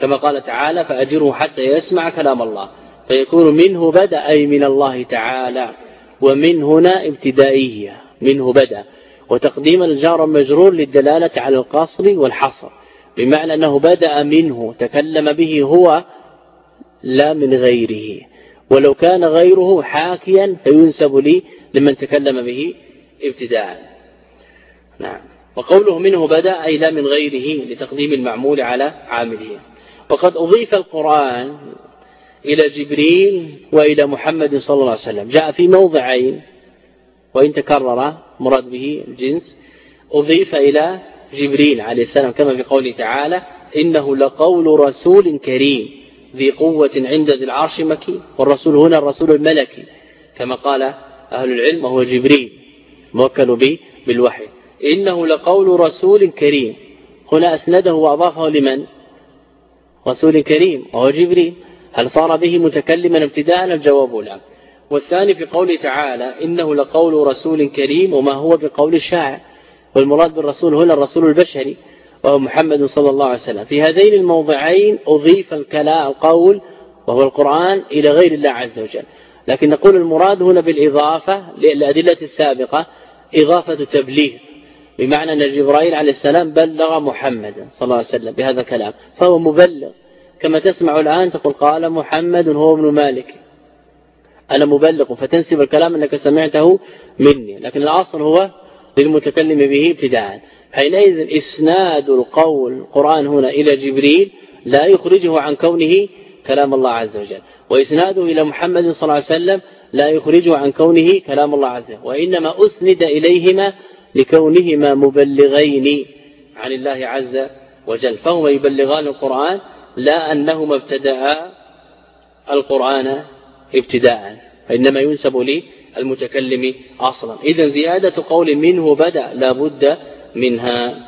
كما قال تعالى فأجره حتى يسمع كلام الله. فيكون منه بدأ أي من الله تعالى ومن هنا ابتدائية منه بدأ. وتقديم الجار مجرور للدلالة على القصر والحصر بمعنى أنه بدأ منه تكلم به هو لا من غيره. ولو كان غيره حاكيا فينسب لي لمن تكلم به ابتداء نعم. وقوله منه بدأ أي لا من غيره لتقديم المعمول على عامله. وقد أضيف القرآن إلى جبريل وإلى محمد صلى الله عليه وسلم. جاء في موضعين وإن تكرر مراد به الجنس أضيف إلى جبريل عليه السلام كما في قوله تعالى إنه لقول رسول كريم ذي قوة عند ذي العرش مكي والرسول هنا الرسول الملكي كما قال أهل العلم وهو جبريل موكل به بالوحي. إنه لقول رسول كريم. هنا أسنده وأضافه لمن؟ رسول كريم وهو جبريل. هل صار به متكلما ابتداء الجواب لا؟ والثاني في قوله تعالى إنه لقول رسول كريم وما هو بقول الشاعر. والمراد بالرسول هنا الرسول البشري وهو محمد صلى الله عليه وسلم. في هذين الموضعين أضيف الكلام القول وهو القرآن إلى غير الله عز وجل. لكن نقول المراد هنا بالإضافة للأدلة السابقة إضافة تبليغ. بمعنى أن جبرائيل عليه السلام بلغ محمدا صلى الله عليه وسلم بهذا الكلام فهو مبلغ. كما تسمع الآن تقول قال محمد هو ابن مالك. أنا مبلغ فتنسب الكلام أنك سمعته مني لكن الأصل هو للمتكلم به ابتداء. حينئذ إسناد القول القرآن هنا إلى جبريل لا يخرجه عن كونه كلام الله عز وجل. وإسناده إلى محمد صلى الله عليه وسلم لا يخرجه عن كونه كلام الله عز وجل. وإنما أسند إليهما لكونهما مبلغين عن الله عز وجل. فهما يبلغان القرآن لا أنهما ابتدأ القرآن ابتداء فإنما ينسب لي المتكلم أصلا. إذا زيادة قول منه بدأ لا بد منها.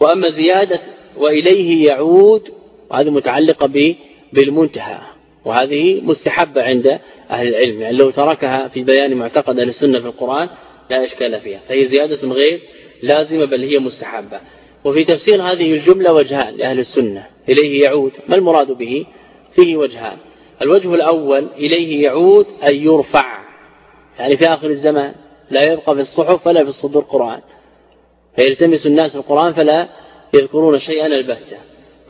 وأما زيادة وإليه يعود وهذه متعلقة بالمنتهى وهذه مستحبة عند أهل العلم يعني لو تركها في بيان معتقد أهل السنة في القرآن لا إشكال فيها فهي زيادة غير لازمة بل هي مستحبة. وفي تفسير هذه الجملة وجهان لأهل السنة إليه يعود. ما المراد به؟ فيه وجهان. الوجه الأول إليه يعود أن يرفع. يعني في آخر الزمان لا يبقى في الصحف ولا في الصدور قرآن فيلتمس الناس القرآن فلا يذكرون شيئا البتة.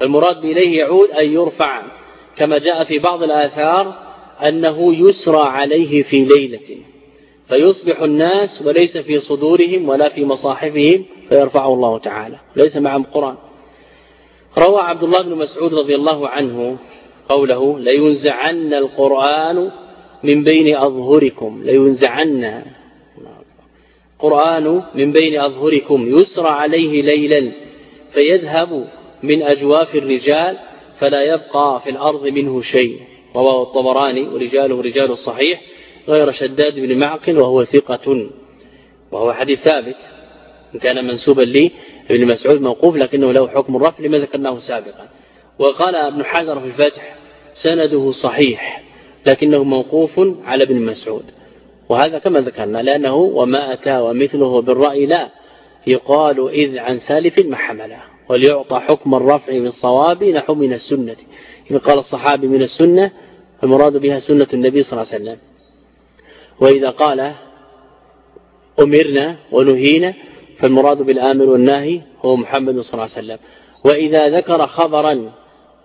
المراد بإليه يعود أن يرفع. كما جاء في بعض الآثار أنه يسرى عليه في ليلة. فيصبح الناس وليس في صدورهم ولا في مصاحفهم فيرفعه الله تعالى. ليس معهم قرآن. روى عبد الله بن مسعود رضي الله عنه قوله لينزعن القرآن من بين أظهركم. لينزعن. قرآن من بين أظهركم. يسرى عليه ليلا فيذهب من أجواف الرجال فلا يبقى في الأرض منه شيء. رواه الطبراني ورجاله رجال الصحيح غير شداد بن معقل وهو ثقة وهو حديث ثابت إن كان منسوبا لي ابن مسعود موقوف لكنه له حكم الرفع لما ذكرناه سابقا؟ وقال ابن حجر في الفتح سنده صحيح لكنه موقوف على ابن مسعود. وهذا كما ذكرنا لأنه وما أتى ومثله بالرأي لا يقال إذ عن سالف ما حمله وليعطى حكم الرفع بالصواب نحو من السنة. إذا قال الصحابي من السنة المراد بها سنة النبي صلى الله عليه وسلم. وإذا قال أمرنا ونهينا فالمراد بالآمر والناهي هو محمد صلى الله عليه وسلم. وإذا ذكر خبرا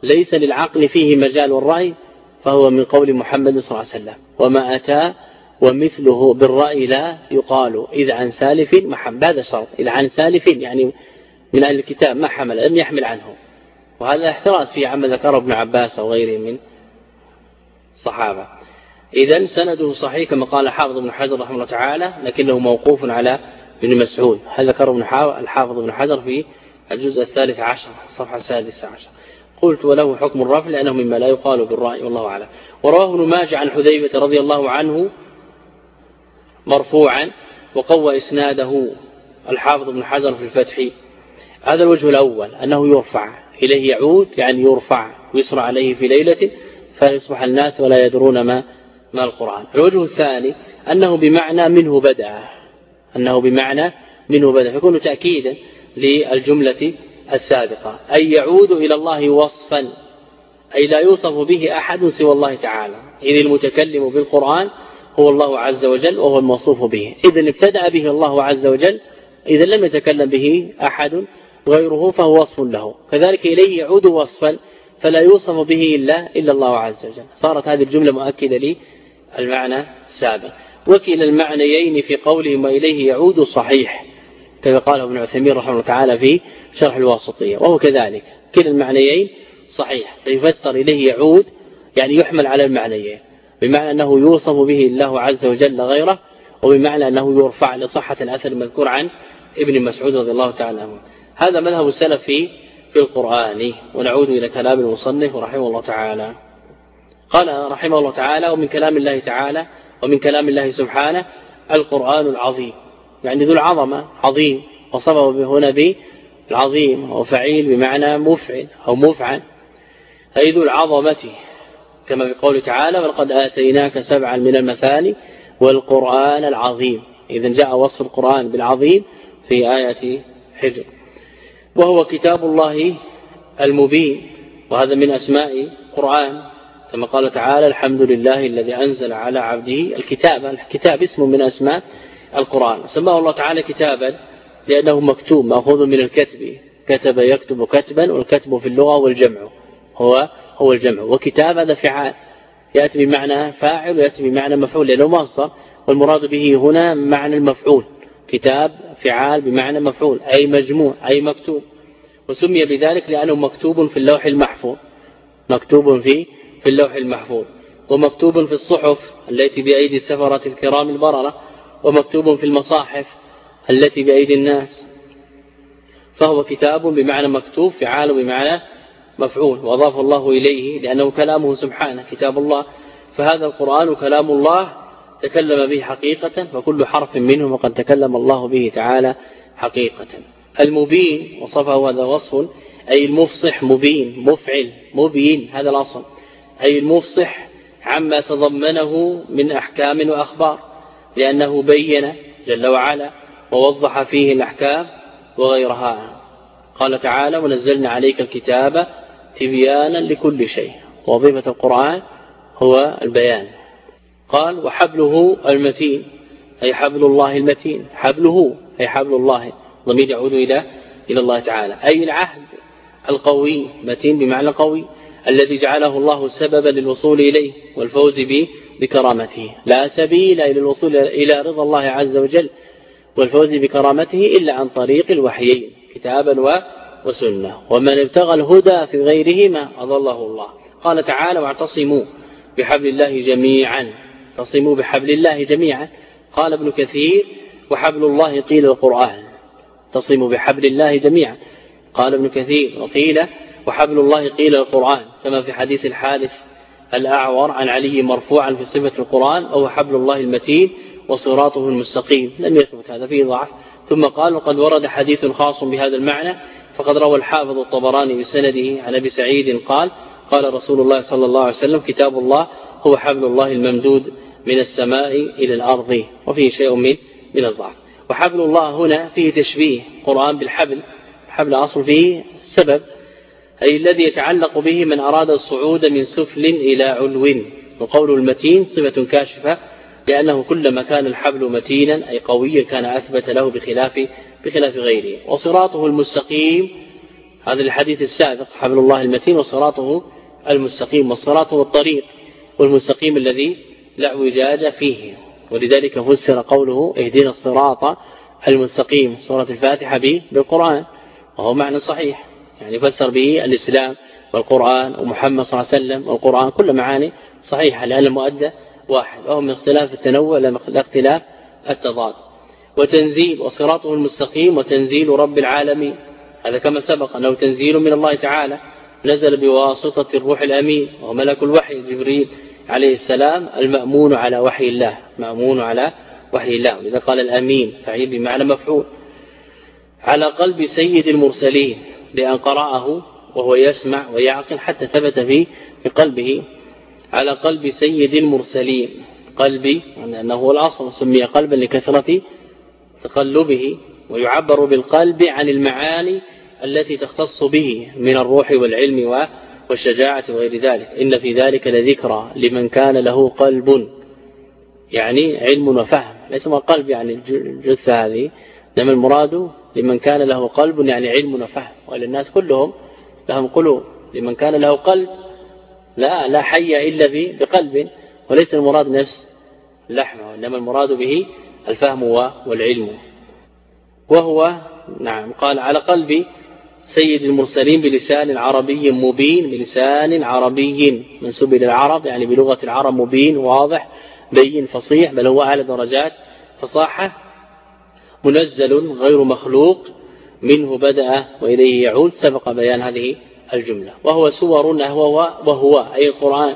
ليس للعقل فيه مجال الرأي فهو من قول محمد صلى الله عليه وسلم. وما أتى ومثله بالرأي لا يقال إذا عن سالف ما حمل هذا شرط إذا عن سالف يعني من أهل الكتاب ما حمل لم يحمل عنه. وهذا احتراز في عما ذكره ابن عباس أو غيره من الصحابة إذا سنده صحيح كما قال حافظ بن حجر رحمه الله تعالى لكنه موقوف على ابن مسعود. هذا ذكره ابن الحافظ بن حجر في الجزء الثالث عشر الصفحة السادسة عشر. قلت وله حكم الرفع لأنه مما لا يقال بالرأي والله أعلم. ورواه ابن ماجه عن حذيفة رضي الله عنه مرفوعا وقوى إسناده الحافظ بن حجر في الفتح. هذا الوجه الأول أنه يرفع إليه يعود يعني يرفع ويسرع عليه في ليلة فيصبح الناس ولا يدرون ما ما القرآن. الوجه الثاني أنه بمعنى منه بدأ. أنه بمعنى منه بدأ. فيكون تأكيدا للجملة السابقة. أي يعود إلى الله وصفا. أي لا يوصف به أحد سوى الله تعالى. إذ المتكلم بالقرآن هو الله عز وجل وهو الموصوف به. إذا ابتدأ به الله عز وجل إذا لم يتكلم به أحد غيره فهو وصف له. كذلك إليه يعود وصفا فلا يوصف به إلا, إلا الله عز وجل. صارت هذه الجملة مؤكدة لي المعنى السابق. وكلا المعنيين في قولهم وإليه يعود صحيح كما قال ابن عثيمين رحمه الله تعالى في شرح الواسطية وهو كذلك. كلا المعنيين صحيح فيفسر إليه يعود يعني يحمل على المعنيين بمعنى أنه يوصف به الله عز وجل غيره وبمعنى أنه يرفع لصحة الأثر المذكور عن ابن مسعود رضي الله تعالى عنه. هذا مذهب السلف في في القرآن ونعود إلى كلام المصنف رحمه الله تعالى. قال رحمه الله تعالى ومن كلام الله تعالى ومن كلام الله سبحانه القرآن العظيم. يعني ذو العظمة عظيم وصفه هنا بالعظيم وفعيل بمعنى مفعل أو مفعل. أي ذو العظمة كما في قوله تعالى ولقد آتيناك سبعا من المثاني والقرآن العظيم. إذا جاء وصف القرآن بالعظيم في آية حجر. وهو كتاب الله المبين وهذا من أسماء القرآن. كما قال تعالى الحمد لله الذي أنزل على عبده الكتاب. الكتاب اسم من أسماء القرآن. سماه الله تعالى كتابا لأنه مكتوب مأخوذ من الكتب. كتب يكتب كتبا والكتب في اللغة والجمع. هو هو الجمع. وكتاب هذا فعال. يأتي بمعنى فاعل ويأتي بمعنى مفعول لأنه مصدر والمراد به هنا معنى المفعول. كتاب فعال بمعنى مفعول أي مجموع أي مكتوب. وسمي بذلك لأنه مكتوب في اللوح المحفوظ. مكتوب في في اللوح المحفوظ ومكتوب في الصحف التي بأيدي السفرة الكرام البررة ومكتوب في المصاحف التي بأيدي الناس. فهو كتاب بمعنى مكتوب فعال بمعنى مفعول وأضاف الله إليه لأنه كلامه سبحانه كتاب الله. فهذا القرآن كلام الله تكلم به حقيقة فكل حرف منه وقد تكلم الله به تعالى حقيقة. المبين وصفه هذا وصف أي المفصح مبين مفعل مبين هذا الأصل. أي المفصح عما تضمنه من أحكام وأخبار لأنه بين جل وعلا ووضح فيه الأحكام وغيرها. قال تعالى ونزلنا عليك الكتاب تبيانا لكل شيء. وظيفة القرآن هو البيان. قال وحبله المتين. أي حبل الله المتين. حبله أي حبل الله. ضمير يعود إلى إلى الله تعالى. أي العهد القوي متين بمعنى قوي الذي جعله الله سببا للوصول إليه والفوز به بكرامته. لا سبيل إلى الوصول إلى رضا الله عز وجل والفوز بكرامته إلا عن طريق الوحيين كتابا وسنة. ومن ابتغى الهدى في غيرهما أضله الله. قال تعالى واعتصموا بحبل الله جميعا. اعتصموا بحبل الله جميعا. قال ابن كثير وحبل الله قيل القرآن. اعتصموا بحبل الله جميعا. قال ابن كثير وقيل وحبل الله قيل القرآن كما في حديث الحادث الأعور عن علي مرفوعا في صفة القرآن أو حبل الله المتين وصراطه المستقيم. لم يثبت هذا فيه ضعف. ثم قال وقد ورد حديث خاص بهذا المعنى فقد روى الحافظ الطبراني بسنده عن أبي سعيد قال قال رسول الله صلى الله عليه وسلم كتاب الله هو حبل الله الممدود من السماء إلى الأرض وفيه شيء من من الضعف. وحبل الله هنا فيه تشبيه قرآن بالحبل. حبل أصل فيه سبب. أي الذي يتعلق به من أراد الصعود من سفل إلى علو. وقول المتين صفة كاشفة لأنه كلما كان الحبل متينا أي قويا كان أثبت له بخلاف بخلاف غيره. وصراطه المستقيم هذا الحديث السابق حبل الله المتين وصراطه المستقيم والصراط هو الطريق والمستقيم الذي لا اعوجاج فيه. ولذلك فسر قوله اهدنا الصراط المستقيم سورة الفاتحة بالقرآن وهو معنى صحيح. يعني فسر به الإسلام والقرآن ومحمد صلى الله عليه وسلم والقرآن كل معاني صحيحة لأن المؤدى واحد وهو من اختلاف التنوع لاختلاف التضاد. وتنزيل وصراطه المستقيم وتنزيل رب العالمين. هذا كما سبق أنه تنزيل من الله تعالى نزل بواسطة الروح الأمين وهو ملك الوحي جبريل عليه السلام المأمون على وحي الله مأمون على وحي الله. لذا قال الأمين فعيل بمعنى مفعول. على قلب سيد المرسلين. لأن قرأه وهو يسمع ويعقل حتى ثبت في قلبه على قلب سيد المرسلين. قلبي لأنه هو الأصل سمي قلبا لكثرة تقلبه ويعبر بالقلب عن المعاني التي تختص به من الروح والعلم والشجاعة وغير ذلك. إن في ذلك لذكرى لمن كان له قلب يعني علم وفهم. ليس ما قلب يعني الجثة هذه. إنما المراد لمن كان له قلب يعني علم وفهم. وللناس كلهم لهم قلوب. لمن كان له قلب لا لا حي إلا بقلب. وليس المراد نفس لحمه وإنما المراد به الفهم والعلم. وهو نعم قال على قلب سيد المرسلين بلسان عربي مبين بلسان عربي منسوب إلى العرب يعني بلغة العرب مبين واضح بين فصيح بل هو أعلى درجات فصاحة منزل غير مخلوق منه بدأ وإليه يعود سبق بيان هذه الجملة. وهو سور وهو, وهو أي القرآن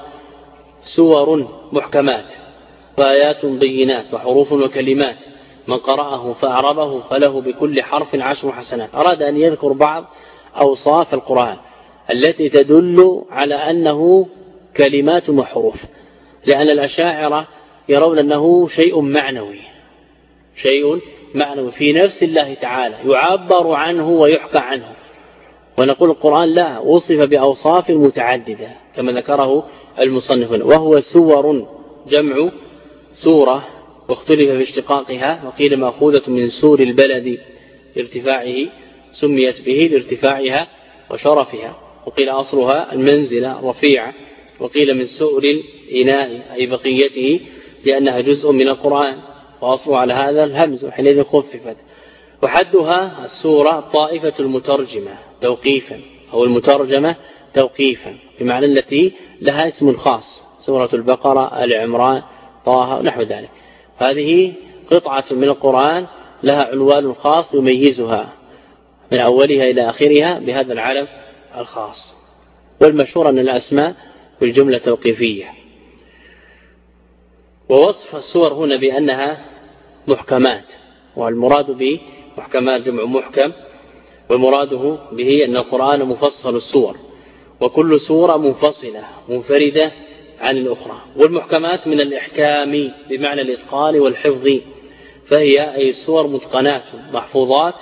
سور محكمات وآيات بينات وحروف وكلمات. من قرأه فأعربه فله بكل حرف عشر حسنات. أراد أن يذكر بعض أوصاف القرآن التي تدل على أنه كلمات وحروف لأن الأشاعرة يرون أنه شيء معنوي شيء معنوي في نفس الله تعالى يعبر عنه ويحكى عنه. ونقول القرآن لا وصف بأوصاف متعددة كما ذكره المصنف وهو سور جمع سورة واختلف في اشتقاقها وقيل مأخوذة من سور البلد لارتفاعه سميت به لارتفاعها وشرفها. وقيل أصلها المنزلة رفيعة وقيل من سؤر الإناء أي بقيته لأنها جزء من القرآن. وأصلها على هذا الهمز وحينئذ خففت. وحدها السورة طائفة المترجمة توقيفا أو المترجمة توقيفا بمعنى التي لها اسم خاص سورة البقرة العمران طه ونحو ذلك. هذه قطعة من القرآن لها عنوان خاص يميزها من أولها إلى آخرها بهذا العلم الخاص. والمشهور أن الأسماء في الجملة توقيفية. ووصف السور هنا بأنها محكمات والمراد به محكمات جمع محكم ومراده به أن القرآن مفصل السور وكل سورة منفصلة منفردة عن الأخرى. والمحكمات من الإحكام بمعنى الإتقان والحفظ فهي أي السور متقنات محفوظات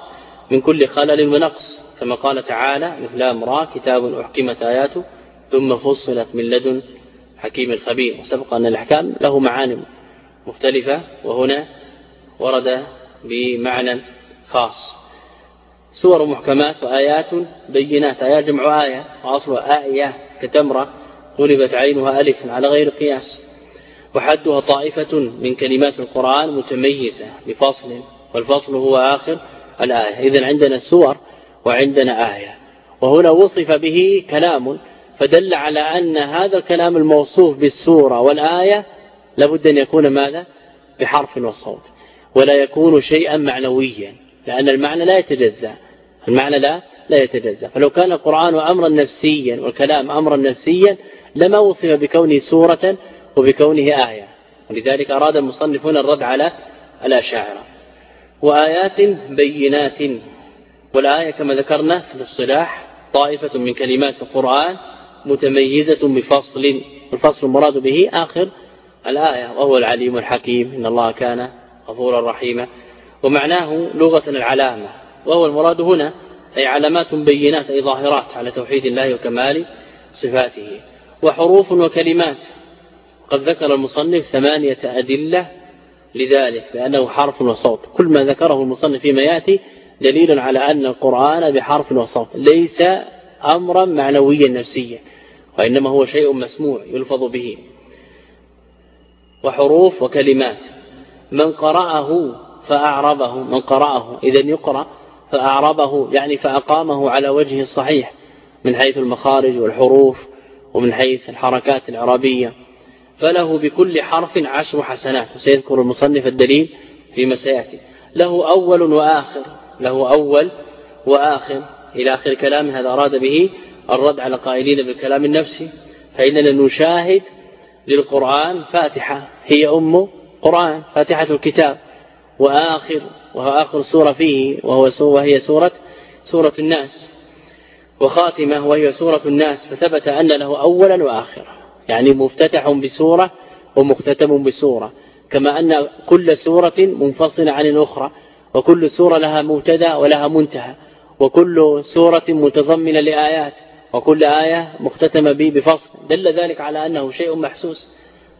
من كل خلل ونقص. كما قال تعالى مثل أمرأ كتاب أحكمت آياته ثم فصلت من لدن حكيم خبير وسبق أن الأحكام له معاني مختلفة وهنا ورد بمعنى خاص. سور محكمات وآيات بينات. آيات جمع آية وأصلها آية كتمرة. قلبت عينها ألف على غير قياس. وحدها طائفة من كلمات القرآن متميزة بفصل والفصل هو آخر الآية. إذن عندنا سور وعندنا آية. وهنا وصف به كلام فدل على أن هذا الكلام الموصوف بالسورة والآية لابد أن يكون ماذا؟ بحرف وصوت. ولا يكون شيئا معنويا لأن المعنى لا يتجزأ. المعنى لا لا يتجزأ. فلو كان القرآن أمرا نفسيا والكلام أمرا نفسيا لما وصف بكونه سورة وبكونه آية. ولذلك أراد المصنفون الرد على الأشاعرة وآيات بينات. والآية كما ذكرنا في الاصطلاح طائفة من كلمات القرآن متميزة بفصل الفصل المراد به آخر الآية وهو العليم الحكيم. إن الله كان غفورا رحيما ومعناه لغة العلامة وهو المراد هنا أي علامات بينات أي ظاهرات على توحيد الله وكمال صفاته. وحروف وكلمات قد ذكر المصنف ثمانية أدلة لذلك لأنه حرف وصوت. كل ما ذكره المصنف فيما يأتي دليل على أن القرآن بحرف وصوت ليس أمرا معنويا نفسيا وإنما هو شيء مسموع يلفظ به. وحروف وكلمات من قرأه فأعربه من قرأه إذا يقرأ فأعربه يعني فأقامه على وجه الصحيح من حيث المخارج والحروف ومن حيث الحركات العربية. فله بكل حرف عشر حسنات وسيذكر المصنف الدليل فيما سيأتي له أول وآخر له أول وآخر إلى آخر كلام هذا أراد به الرد على قائلين بالكلام النفسي. فإننا نشاهد للقرآن فاتحة هي أم قرآن فاتحة الكتاب وآخر وهو آخر سورة فيه وهو وهي سورة سورة الناس. وخاتمة وهي سورة الناس فثبت أن له أولا وآخرا. يعني مفتتح بسورة ومختتم بسورة. كما أن كل سورة منفصلة عن الأخرى وكل سورة لها مبتدأ ولها منتهى وكل سورة متضمنة لآيات وكل آية مختتمة بفصل. دل ذلك على أنه شيء محسوس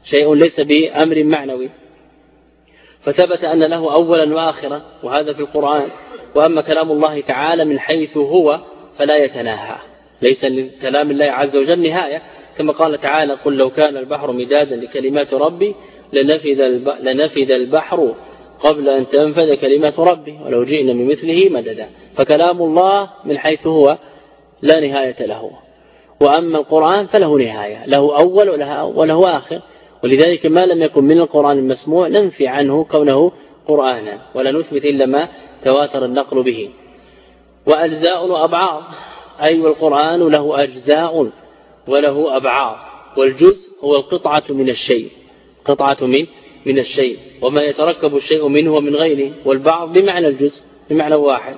شيء ليس بأمر معنوي. فثبت أن له أولا وآخرا وهذا في القرآن وأما كلام الله تعالى من حيث هو فلا يتناهى. ليس لكلام الله عز وجل نهاية كما قال تعالى قل لو كان البحر مدادا لكلمات ربي لنفذ لنفذ البحر قبل أن تنفذ كلمات ربي ولو جئنا بمثله مددا. فكلام الله من حيث هو لا نهاية له. وأما القرآن فله نهاية له أول وله آخر. ولذلك ما لم يكن من القرآن المسموع ننفي عنه كونه قرآنا ولا نثبت إلا ما تواتر النقل به. وأجزاء وأبعاض أي والقرآن له أجزاء وله أبعاض والجزء هو القطعة من الشيء. قطعة من من الشيء. وما يتركب الشيء منه ومن غيره والبعض بمعنى الجزء بمعنى واحد.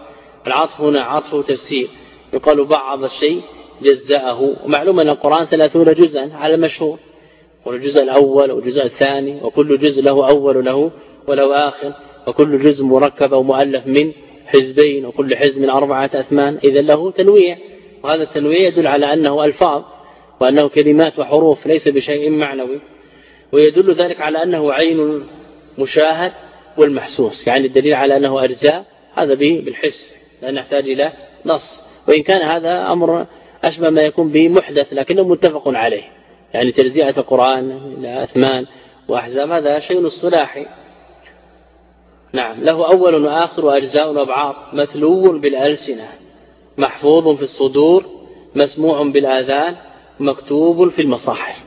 العطف هنا عطف تفسير يقال بعض الشيء جزاءه ومعلوم أن القرآن ثلاثون جزءا على المشهور. والجزء الأول والجزء الثاني وكل جزء له أول له وله آخر وكل جزء مركب أو مؤلف من حزبين وكل حزب من أربعة أثمان. إذا له تنويع وهذا التنويع يدل على أنه ألفاظ وأنه كلمات وحروف ليس بشيء معنوي ويدل ذلك على أنه عين مشاهد والمحسوس يعني الدليل على أنه أجزاء هذا به بالحس لا نحتاج إلى نص. وإن كان هذا أمر أشبه ما يكون به محدث لكنه متفق عليه. يعني تجزئة القرآن إلى أثمان وأحزاب هذا شيء اصطلاحي. نعم له أول وآخر وأجزاء وأبعاض متلو بالألسنة محفوظ في الصدور مسموع بالآذان مكتوب في المصاحف.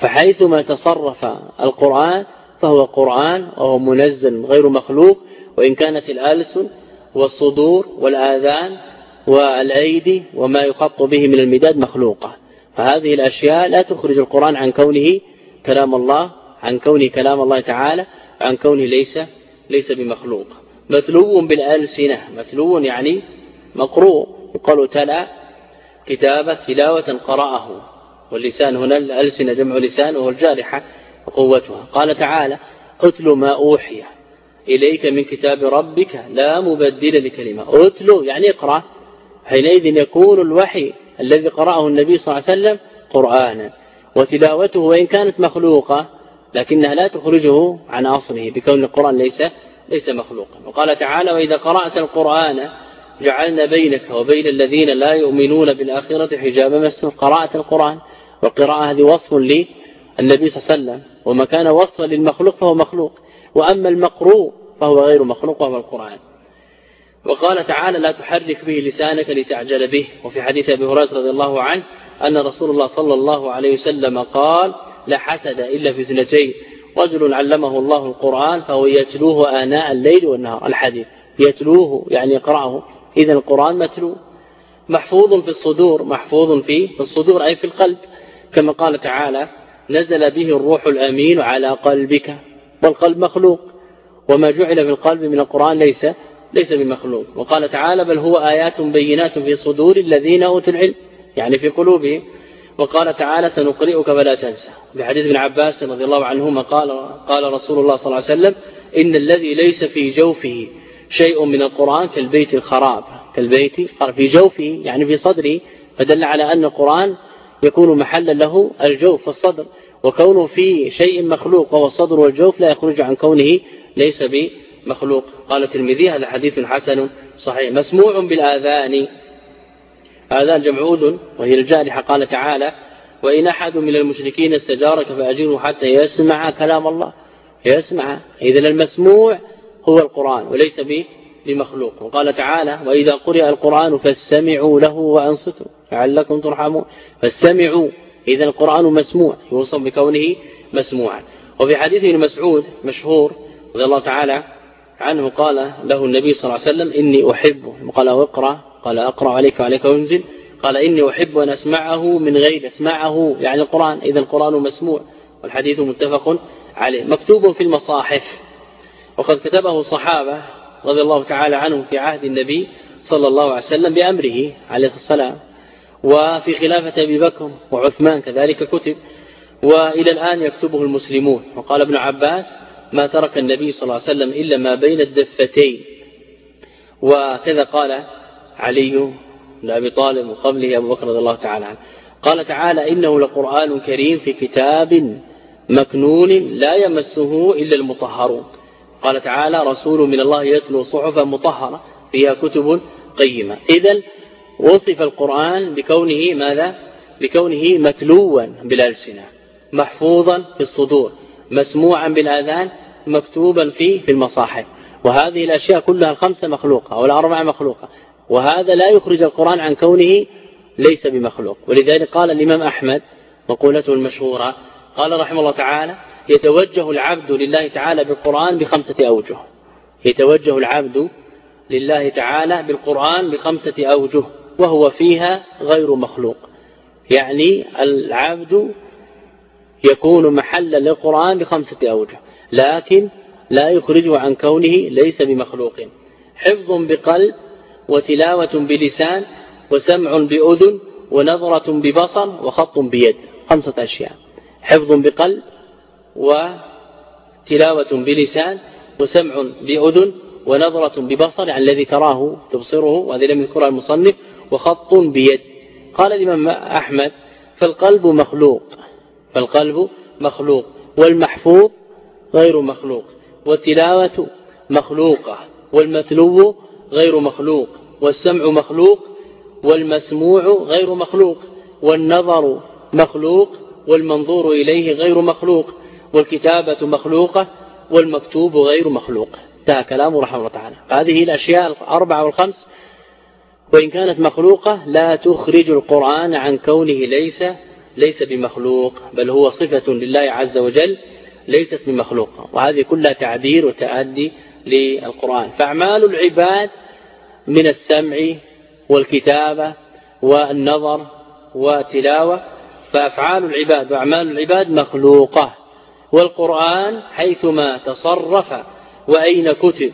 فحيثما تصرف القرآن فهو قرآن وهو منزل غير مخلوق وإن كانت الألسن والصدور والآذان والأيدي وما يخط به من المداد مخلوقة. فهذه الأشياء لا تخرج القرآن عن كونه كلام الله عن كونه كلام الله تعالى عن كونه ليس ليس بمخلوق. متلو بالألسنة متلو يعني مقروء. يقال تلا كتابة تلاوة قرأه واللسان هنا الألسنة جمع لسان وهو الجارحة وقوتها قال تعالى اتل ما أوحي إليك من كتاب ربك لا مبدل لكلمة. اتلو يعني اقرأ. حينئذ يكون الوحي الذي قرأه النبي صلى الله عليه وسلم قرآنا وتلاوته وإن كانت مخلوقة لكنها لا تخرجه عن أصله بكون القرآن ليس ليس مخلوقا. وقال تعالى وإذا قرأت القرآن جعلنا بينك وبين الذين لا يؤمنون بالآخرة حجابا مسر قراءة القرآن والقراءة هذه وصف للنبي صلى الله عليه وسلم. وما كان وصفا للمخلوق فهو مخلوق. وأما المقروء فهو غير مخلوق وهو القرآن. وقال تعالى لا تحرك به لسانك لتعجل به. وفي حديث أبي هريرة رضي الله عنه أن رسول الله صلى الله عليه وسلم قال لا حسد إلا في اثنتين رجل علمه الله القرآن فهو يتلوه آناء الليل والنهار. الحديث يتلوه يعني يقرأه. إذا القرآن متلو. محفوظ في الصدور محفوظ في الصدور أي في القلب. كما قال تعالى نزل به الروح الأمين على قلبك والقلب مخلوق. وما جعل في القلب من القرآن ليس ليس بمخلوق. وقال تعالى بل هو آيات بينات في صدور الذين أوتوا العلم يعني في قلوبهم. وقال تعالى سنقرئك فلا تنسى. بحديث ابن عباس رضي الله عنهما قال قال رسول الله صلى الله عليه وسلم إن الذي ليس في جوفه شيء من القرآن كالبيت الخراب. كالبيت في جوفه يعني في صدره. فدل على أن القرآن يكون محلا له الجوف الصدر وكونه في شيء مخلوق وهو الصدر والجوف لا يخرج عن كونه ليس بمخلوق قال الترمذي هذا حديث حسن صحيح مسموع بالآذان. آذان جمع أذن وهي الجارحة. قال تعالى وإن أحد من المشركين استجارك فأجره حتى يسمع كلام الله. يسمع. إذا المسموع هو القرآن وليس به بمخلوق. وقال تعالى وإذا قرئ القرآن فاستمعوا له وأنصتوا لعلكم ترحمون. فاستمعوا. إذا القرآن مسموع يوصف بكونه مسموعا. وفي حديث ابن مسعود مشهور رضي الله تعالى عنه قال له النبي صلى الله عليه وسلم إني أحبه. قال اقرأ. قال أقرأ عليك وعليك وانزل. قال إني أحب أن أسمعه من غير أسمعه يعني القرآن إذا القرآن مسموع والحديث متفق عليه. مكتوب في المصاحف. وقد كتبه الصحابة رضي الله تعالى عنهم في عهد النبي صلى الله عليه وسلم بأمره عليه الصلاة وفي خلافة أبي بكر وعثمان كذلك كتب. وإلى الآن يكتبه المسلمون. وقال ابن عباس ما ترك النبي صلى الله عليه وسلم إلا ما بين الدفتين. وكذا قال علي لأبي طالب وقبله أبو بكر رضي الله تعالى عنه. قال تعالى إنه لقرآن كريم في كتاب مكنون لا يمسه إلا المطهرون. قال تعالى رسول من الله يتلو صحفا مطهرة فيها كتب قيمة. إذا وصف القرآن بكونه ماذا؟ بكونه متلوا بالألسنة محفوظا في الصدور. مسموعا بالآذان مكتوبا فيه في المصاحف. وهذه الأشياء كلها الخمسة مخلوقة والأربعة مخلوقة. وهذا لا يخرج القرآن عن كونه ليس بمخلوق. ولذلك قال الإمام أحمد مقولته المشهورة قال رحمه الله تعالى يتوجه العبد لله تعالى بالقرآن بخمسة أوجه. يتوجه العبد لله تعالى بالقرآن بخمسة أوجه وهو فيها غير مخلوق. يعني العبد يكون محلا للقرآن بخمسة أوجه لكن لا يخرجه عن كونه ليس بمخلوق. حفظ بقلب وتلاوة بلسان وسمع بأذن ونظرة ببصر وخط بيد خمسة أشياء. حفظ بقلب وتلاوة بلسان وسمع بأذن ونظرة ببصر يعني الذي تراه تبصره وهذه لم يذكرها المصنف وخط بيد. قال الإمام أحمد فالقلب مخلوق. فالقلب مخلوق والمحفوظ غير مخلوق والتلاوة مخلوقة والمتلو غير مخلوق والسمع مخلوق والمسموع غير مخلوق والنظر مخلوق والمنظور إليه غير مخلوق والكتابة مخلوقة والمكتوب غير مخلوق. انتهى كلامه رحمه الله تعالى. هذه الأشياء الأربعة والخمس. وإن كانت مخلوقة لا تخرج القرآن عن كونه ليس ليس بمخلوق بل هو صفة لله عز وجل ليست بمخلوقة وهذه كلها تعبير وتأدي للقرآن. فأعمال العباد من السمع والكتابة والنظر وتلاوة فأفعال العباد وأعمال العباد مخلوقة. والقرآن حيثما تصرف وأين كتب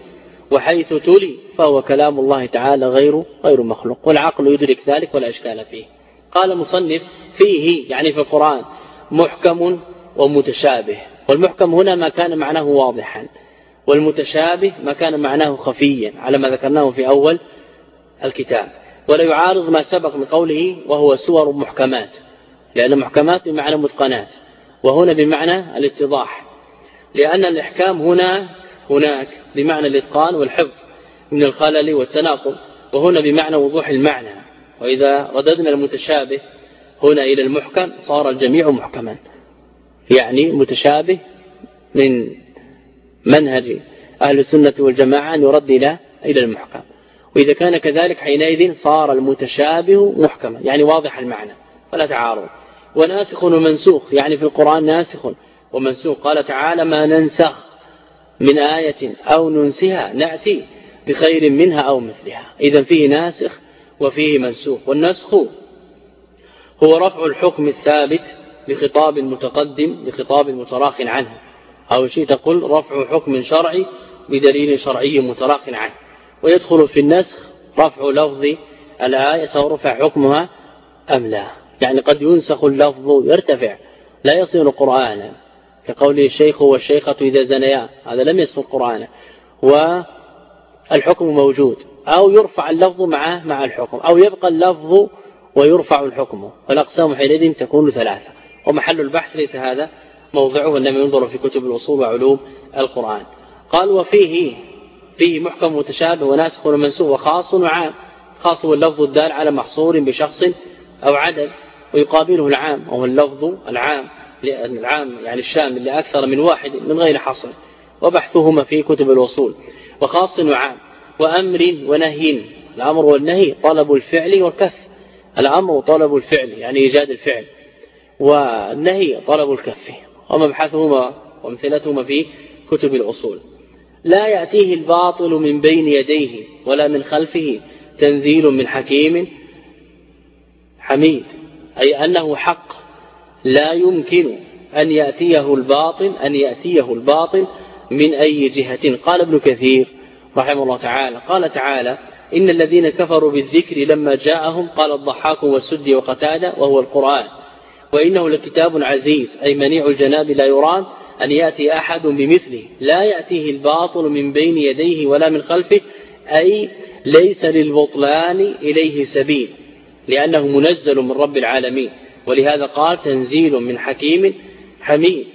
وحيث تلي فهو كلام الله تعالى غير غير مخلوق. والعقل يدرك ذلك ولا إشكال فيه. قال مصنف فيه يعني في القرآن محكم ومتشابه. والمحكم هنا ما كان معناه واضحا والمتشابه ما كان معناه خفيا على ما ذكرناه في أول الكتاب. ولا يعارض ما سبق من قوله وهو سور محكمات لأن محكمات بمعنى متقنات وهنا بمعنى الاتضاح. لأن الإحكام هنا هناك بمعنى الإتقان والحفظ من الخلل والتناقض وهنا بمعنى وضوح المعنى. وإذا رددنا المتشابه هنا إلى المحكم صار الجميع محكما. يعني متشابه من منهج أهل السنة والجماعة أن يرد إلى إلى المحكم. وإذا كان كذلك حينئذ صار المتشابه محكما. يعني واضح المعنى فلا تعارض. وناسخ ومنسوخ يعني في القرآن ناسخ ومنسوخ. قال تعالى ما ننسخ من آية أو ننسها نأتي بخير منها أو مثلها. إذا فيه ناسخ وفيه منسوخ. والنسخ هو رفع الحكم الثابت بخطاب متقدم بخطاب متراخ عنه. أو شيء تقول رفع حكم شرعي بدليل شرعي متراخ عنه. ويدخل في النسخ رفع لفظ الآية سواء رفع حكمها أم لا. يعني قد ينسخ اللفظ يرتفع لا يصير قرآنا كقول الشيخ والشيخة إذا زنيا. هذا لم يصل قرآنا والحكم موجود. أو يرفع اللفظ معه مع الحكم أو يبقى اللفظ ويرفع الحكم. والأقسام حينئذ تكون ثلاثة. ومحل البحث ليس هذا موضعه إنما ينظر في كتب الأصول وعلوم القرآن. قال وفيه فيه محكم متشابه وناسخ ومنسوخ وخاص وعام. خاص هو اللفظ الدال على محصور بشخص أو عدد ويقابله العام. وهو اللفظ العام العام يعني الشامل لأكثر من واحد من غير حصر. وبحثهما في كتب الوصول وخاص وعام. وأمر ونهي. الأمر والنهي طلب الفعل والكف. الأمر طلب الفعل يعني إيجاد الفعل. والنهي طلب الكف. ومبحثهما وأمثلتهما في كتب الأصول. لا يأتيه الباطل من بين يديه ولا من خلفه تنزيل من حكيم حميد. أي أنه حق. لا يمكن أن يأتيه الباطل أن يأتيه الباطل من أي جهة. قال ابن كثير رحمه الله تعالى. قال تعالى إن الذين كفروا بالذكر لما جاءهم قال الضحاك والسدي وقتادة وهو القرآن. وإنه لكتاب عزيز أي منيع الجناب لا يرام أن يأتي أحد بمثله. لا يأتيه الباطل من بين يديه ولا من خلفه أي ليس للبطلان إليه سبيل لأنه منزل من رب العالمين. ولهذا قال تنزيل من حكيم حميد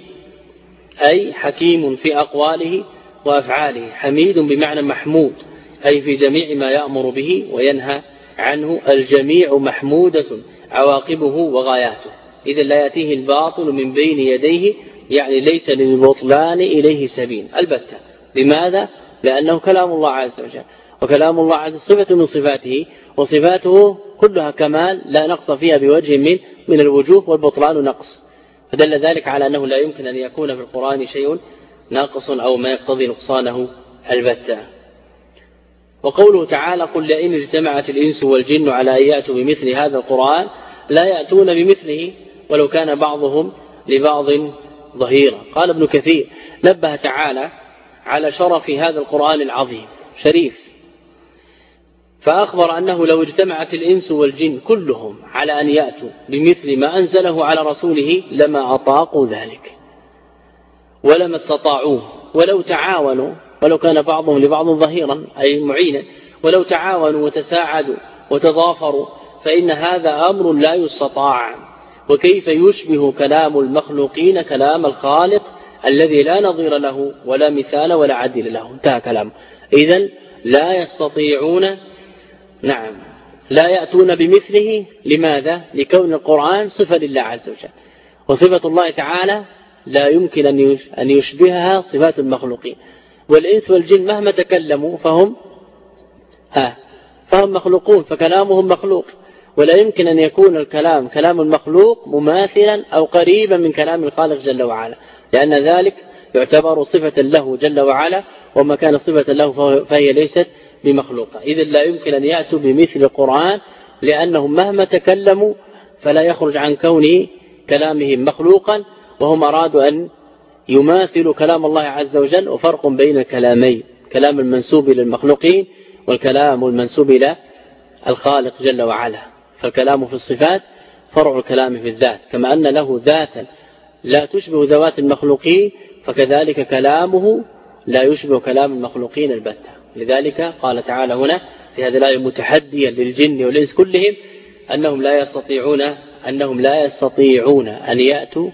أي حكيم في أقواله وأفعاله حميد بمعنى محمود أي في جميع ما يأمر به وينهى عنه الجميع محمودة عواقبه وغاياته. إذا لا يأتيه الباطل من بين يديه يعني ليس للبطلان إليه سبيل. البتة. لماذا؟ لأنه كلام الله عز وجل. وكلام الله عز وجل صفة من صفاته وصفاته كلها كمال لا نقص فيها بوجه من من الوجوه والبطلان نقص. فدل ذلك على أنه لا يمكن أن يكون في القرآن شيء ناقص أو ما يقتضي نقصانه البتة. وقوله تعالى قل لئن اجتمعت الإنس والجن على أن يأتوا بمثل هذا القرآن لا يأتون بمثله ولو كان بعضهم لبعض ظهيرا. قال ابن كثير نبه تعالى على شرف هذا القرآن العظيم شريف. فأخبر أنه لو اجتمعت الإنس والجن كلهم على أن يأتوا بمثل ما أنزله على رسوله لما أطاقوا ذلك. ولما استطاعوه ولو تعاونوا ولو كان بعضهم لبعض ظهيرا أي معينا ولو تعاونوا وتساعدوا وتضافروا فإن هذا أمر لا يستطاع. وكيف يشبه كلام المخلوقين كلام الخالق الذي لا نظير له ولا مثال ولا عدل له؟ انتهى كلامه. إذا لا يستطيعون نعم لا يأتون بمثله. لماذا؟ لكون القرآن صفة لله عز وجل. وصفة الله تعالى لا يمكن أن يشبهها صفات المخلوقين. والإنس والجن مهما تكلموا فهم ها فهم مخلوقون فكلامهم مخلوق. ولا يمكن أن يكون الكلام كلام المخلوق مماثلا أو قريبا من كلام الخالق جل وعلا. لأن ذلك يعتبر صفة له جل وعلا وما كان صفة له فهي ليست بمخلوقة. إذا لا يمكن أن يأتوا بمثل القرآن لأنهم مهما تكلموا فلا يخرج عن كونه كلامهم مخلوقا وهم أرادوا أن يماثلوا كلام الله عز وجل وفرق بين الكلامين كلام المنسوب إلى المخلوقين والكلام المنسوب إلى الخالق جل وعلا. فالكلام في الصفات فرع الكلام في الذات. كما أن له ذاتا لا تشبه ذوات المخلوقين فكذلك كلامه لا يشبه كلام المخلوقين البتة. لذلك قال تعالى هنا في هذه الآية متحديا للجن والإنس كلهم أنهم لا يستطيعون أنهم لا يستطيعون أن يأتوا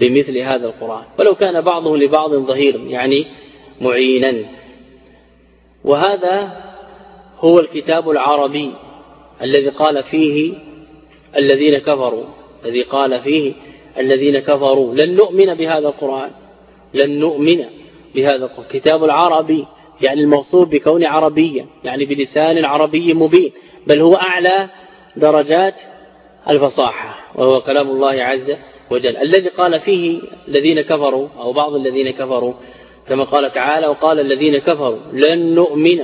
بمثل هذا القرآن. ولو كان بعضه لبعض ظهير يعني معينا. وهذا هو الكتاب العربي الذي قال فيه الذين كفروا. الذي قال فيه الذين كفروا. لن نؤمن بهذا القرآن. لن نؤمن بهذا القرآن. كتاب العربي يعني الموصوف بكون عربيا يعني بلسان عربي مبين. بل هو أعلى درجات الفصاحة وهو كلام الله عز وجل. الذي قال فيه الذين كفروا أو بعض الذين كفروا كما قال تعالى وقال الذين كفروا لن نؤمن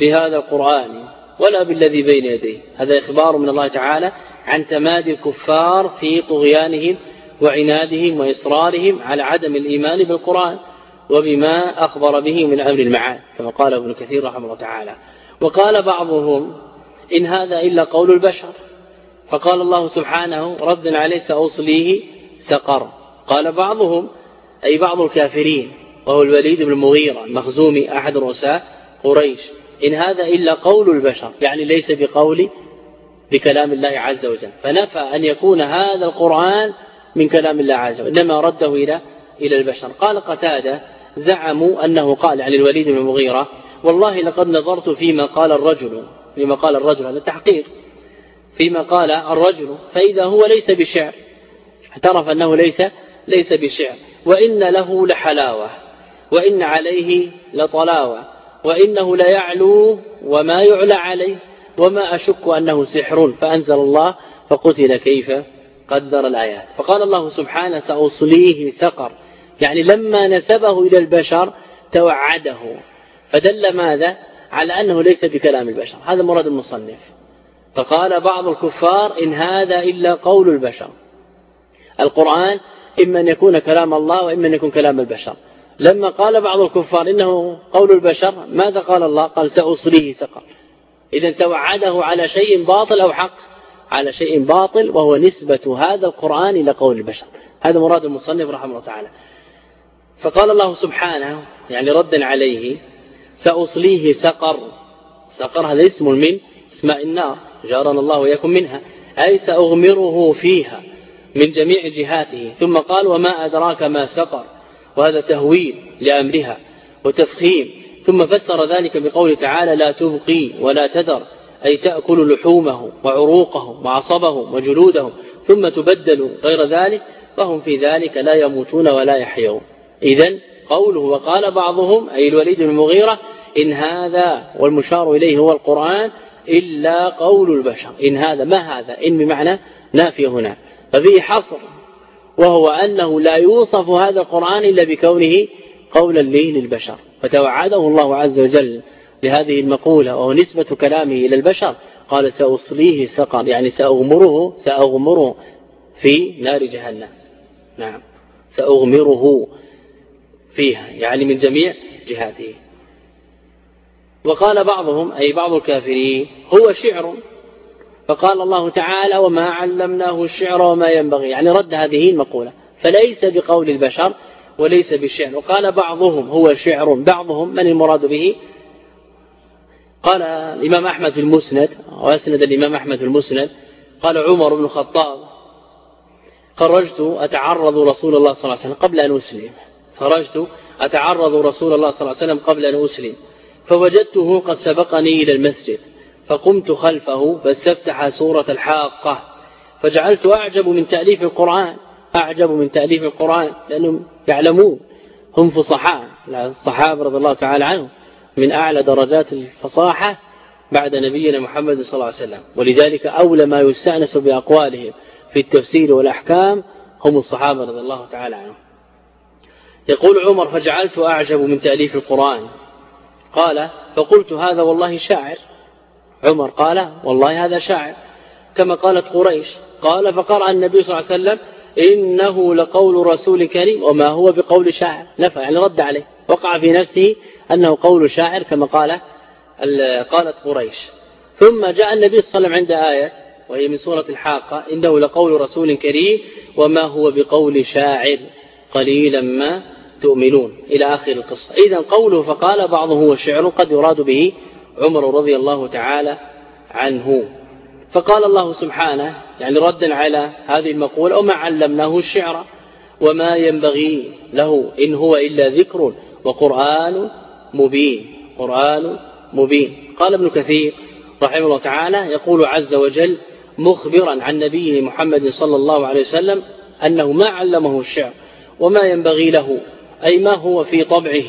بهذا القرآن ولا بالذي بين يديه. هذا إخبار من الله تعالى عن تمادي الكفار في طغيانهم وعنادهم وإصرارهم على عدم الإيمان بالقرآن وبما أخبر به من أمر المعاد كما قال ابن كثير رحمه الله تعالى. وقال بعضهم إن هذا إلا قول البشر. فقال الله سبحانه رد عليه سأصليه سقر. قال بعضهم أي بعض الكافرين وهو الوليد بن المغيرة المخزومي أحد رؤساء قريش. إن هذا إلا قول البشر يعني ليس بقول بكلام الله عز وجل. فنفى أن يكون هذا القرآن من كلام الله عز وجل إنما رده إلى إلى البشر. قال قتادة زعموا أنه قال عن الوليد بن المغيرة والله لقد نظرت فيما قال الرجل فيما قال الرجل. هذا تحقيق. فيما قال الرجل فإذا هو ليس بشعر. اعترف أنه ليس ليس بشعر. وإن له لحلاوة وإن عليه لطلاوة وإنه ليعلو وما يعلى عليه وما أشك أنه سحر فأنزل الله فقتل كيف قدر الآيات. فقال الله سبحانه سأصليه سقر. يعني لما نسبه إلى البشر توعده. فدل ماذا؟ على أنه ليس بكلام البشر. هذا مراد المصنف. فقال بعض الكفار إن هذا إلا قول البشر. القرآن إما أن يكون كلام الله وإما أن يكون كلام البشر. لما قال بعض الكفار إنه قول البشر ماذا قال الله؟ قال سأصليه سقر إذا توعده على شيء باطل أو حق؟ على شيء باطل وهو نسبة هذا القرآن إلى قول البشر. هذا مراد المصنف رحمه الله تعالى. فقال الله سبحانه يعني ردا عليه سأصليه سقر. سقر هذا اسم من اسماء النار. جارنا الله ويكن منها أي سأغمره فيها من جميع جهاته. ثم قال وما أدراك ما سقر. وهذا تهويل لأمرها وتفخيم. ثم فسر ذلك بقول تعالى لا تبقي ولا تذر. أي تأكل لحومه وعروقه وعصبه وجلوده ثم تبدل غير ذلك فهم في ذلك لا يموتون ولا يحيون. إذا قوله وقال بعضهم أي الوليد بن المغيرة إن هذا والمشار إليه هو القرآن إلا قول البشر. إن هذا ما هذا؟ إن بمعنى نافي هنا. ففيه حصر. وهو أنه لا يوصف هذا القرآن إلا بكونه قولا لي للبشر. فتوعده الله عز وجل لهذه المقولة وهو نسبة كلامه إلى البشر. قال سأصليه سقر. يعني سأغمره سأغمره في نار جهنم. نعم. سأغمره فيها. يعني من جميع جهاته. وقال بعضهم أي بعض الكافرين هو شعر. فقال الله تعالى وما علمناه الشعر وما ينبغي. يعني رد هذه المقولة. فليس بقول البشر وليس بالشعر. وقال بعضهم هو شعر. بعضهم من المراد به؟ قال الإمام أحمد في المسند وأسند الإمام أحمد في المسند قال عمر بن الخطاب خرجت أتعرض رسول الله صلى الله عليه وسلم قبل أن أسلم. خرجت أتعرض رسول الله صلى الله عليه وسلم قبل أن أسلم. فوجدته قد سبقني إلى المسجد فقمت خلفه فاستفتح سورة الحاقة فجعلت أعجب من تأليف القرآن أعجب من تأليف القرآن لأنهم يعلمون هم فصحاء الصحابة رضي الله تعالى عنهم من أعلى درجات الفصاحة بعد نبينا محمد صلى الله عليه وسلم. ولذلك أولى ما يستأنس بأقوالهم في التفسير والأحكام هم الصحابة رضي الله تعالى عنهم. يقول عمر فجعلت أعجب من تأليف القرآن. قال فقلت هذا والله شاعر. عمر قال والله هذا شاعر. كما قالت قريش قال فقرأ النبي صلى الله عليه وسلم إنه لقول رسول كريم وما هو بقول شاعر. نفع يعني رد عليه. وقع في نفسه أنه قول شاعر كما قال قالت قريش. ثم جاء النبي صلى الله عليه وسلم عند آية وهي من سورة الحاقة إنه لقول رسول كريم وما هو بقول شاعر. قليلا ما تؤمنون. إلى آخر القصة. إذا قوله فقال بعضه هو شعر قد يراد به عمر رضي الله تعالى عنه. فقال الله سبحانه يعني ردا على هذه المقولة وما علمناه الشعر وما ينبغي له إن هو إلا ذكر وقرآن مبين. قرآن مبين. قال ابن كثير رحمه الله تعالى يقول عز وجل مخبرا عن نبيه محمد صلى الله عليه وسلم أنه ما علمه الشعر وما ينبغي له أي ما هو في طبعه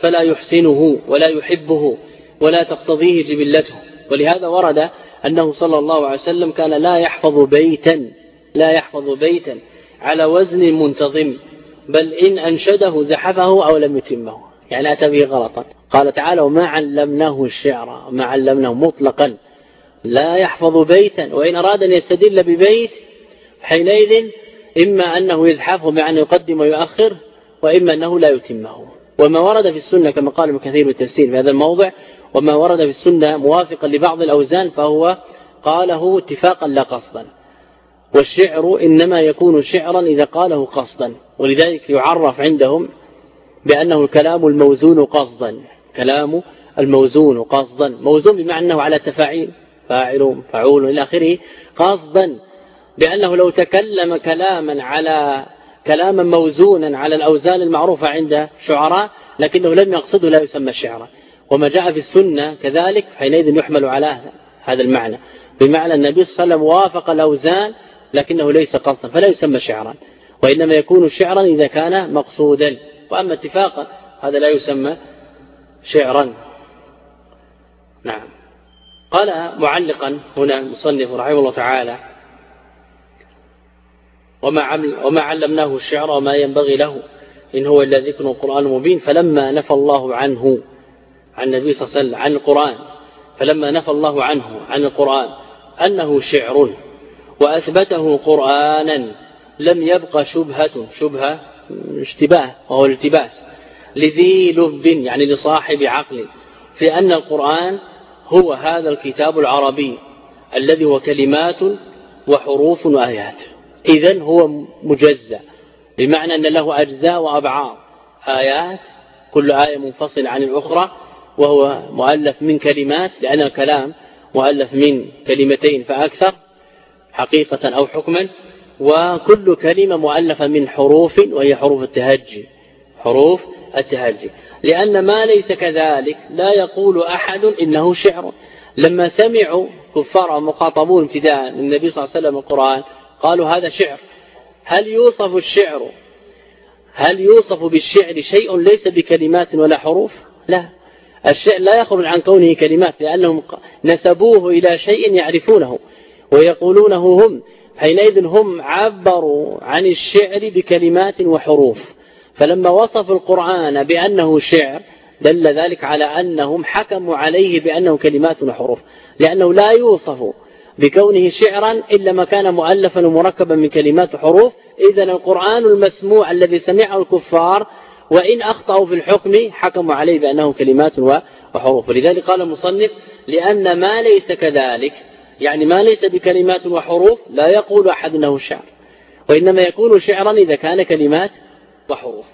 فلا يحسنه ولا يحبه ولا تقتضيه جبلته. ولهذا ورد أنه صلى الله عليه وسلم كان لا يحفظ بيتا لا يحفظ بيتا على وزن منتظم بل إن أنشده زحفه أو لم يتمه. يعني أتى به غلطا. قال تعالى وما علمناه الشعر ما علمناه مطلقا لا يحفظ بيتا. وإن أراد أن يستدل ببيت حينئذ إما أنه يزحفه بأن يقدم ويؤخر وإما أنه لا يتمه. وما ورد في السنة كما قال ابن كثير بالتفسير في هذا الموضع وما ورد في السنة موافقا لبعض الأوزان فهو قاله اتفاقا لا قصدا. والشعر إنما يكون شعرا إذا قاله قصدا ولذلك يعرف عندهم بأنه الكلام الموزون قصدا. كلام الموزون قصدا. موزون بمعنى أنه على تفاعيل فاعل فعول إلى آخره قصدا. بأنه لو تكلم كلاما على كلاما موزونا على الأوزان المعروفة عند شعراء لكنه لم يقصده لا يسمى شعرا وما جاء في السنة كذلك حينئذ يحمل على هذا المعنى. بمعنى النبي صلى الله عليه وسلم وافق الأوزان لكنه ليس قصدا فلا يسمى شعرا. وإنما يكون شعرا إذا كان مقصودا. وأما اتفاقا هذا لا يسمى شعرا. نعم. قال معلقا هنا المصنف رحمه الله تعالى وما, وما علمناه الشعر وما ينبغي له. إن هو إلا ذكر القرآن مبين. فلما نفى الله عنه عن النبي صلى الله عليه وسلم عن القرآن فلما نفى الله عنه عن القرآن أنه شعر وأثبته قرآنا لم يبق شبهة شبهة اشتباه وهو الالتباس لذي لب يعني لصاحب عقل في أن القرآن هو هذا الكتاب العربي الذي هو كلمات وحروف وآيات. إذا هو مجزى بمعنى أن له أجزاء وأبعاد. آيات كل آية منفصلة عن الأخرى وهو مؤلف من كلمات لأن الكلام مؤلف من كلمتين فأكثر حقيقة أو حكما وكل كلمة مؤلفة من حروف وهي حروف التهجي. حروف التهجي. لأن ما ليس كذلك لا يقول أحد إنه شعر. لما سمعوا كفار مخاطبون ابتداء النبي صلى الله عليه وسلم القرآن قالوا هذا شعر. هل يوصف الشعر؟ هل يوصف بالشعر شيء ليس بكلمات ولا حروف؟ لا. الشعر لا يخرج عن كونه كلمات لأنهم نسبوه إلى شيء يعرفونه ويقولونه هم. حينئذ هم عبروا عن الشعر بكلمات وحروف. فلما وصفوا القرآن بأنه شعر دل ذلك على أنهم حكموا عليه بأنه كلمات وحروف. لأنه لا يوصف بكونه شعرا إلا ما كان مؤلفا ومركبا من كلمات وحروف إذا القرآن المسموع الذي سمعه الكفار وإن أخطأوا في الحكم حكموا عليه بأنه كلمات وحروف. ولذلك قال المصنف لأن ما ليس كذلك يعني ما ليس بكلمات وحروف لا يقول أحد أنه شعر وإنما يكون شعرا إذا كان كلمات وحروف.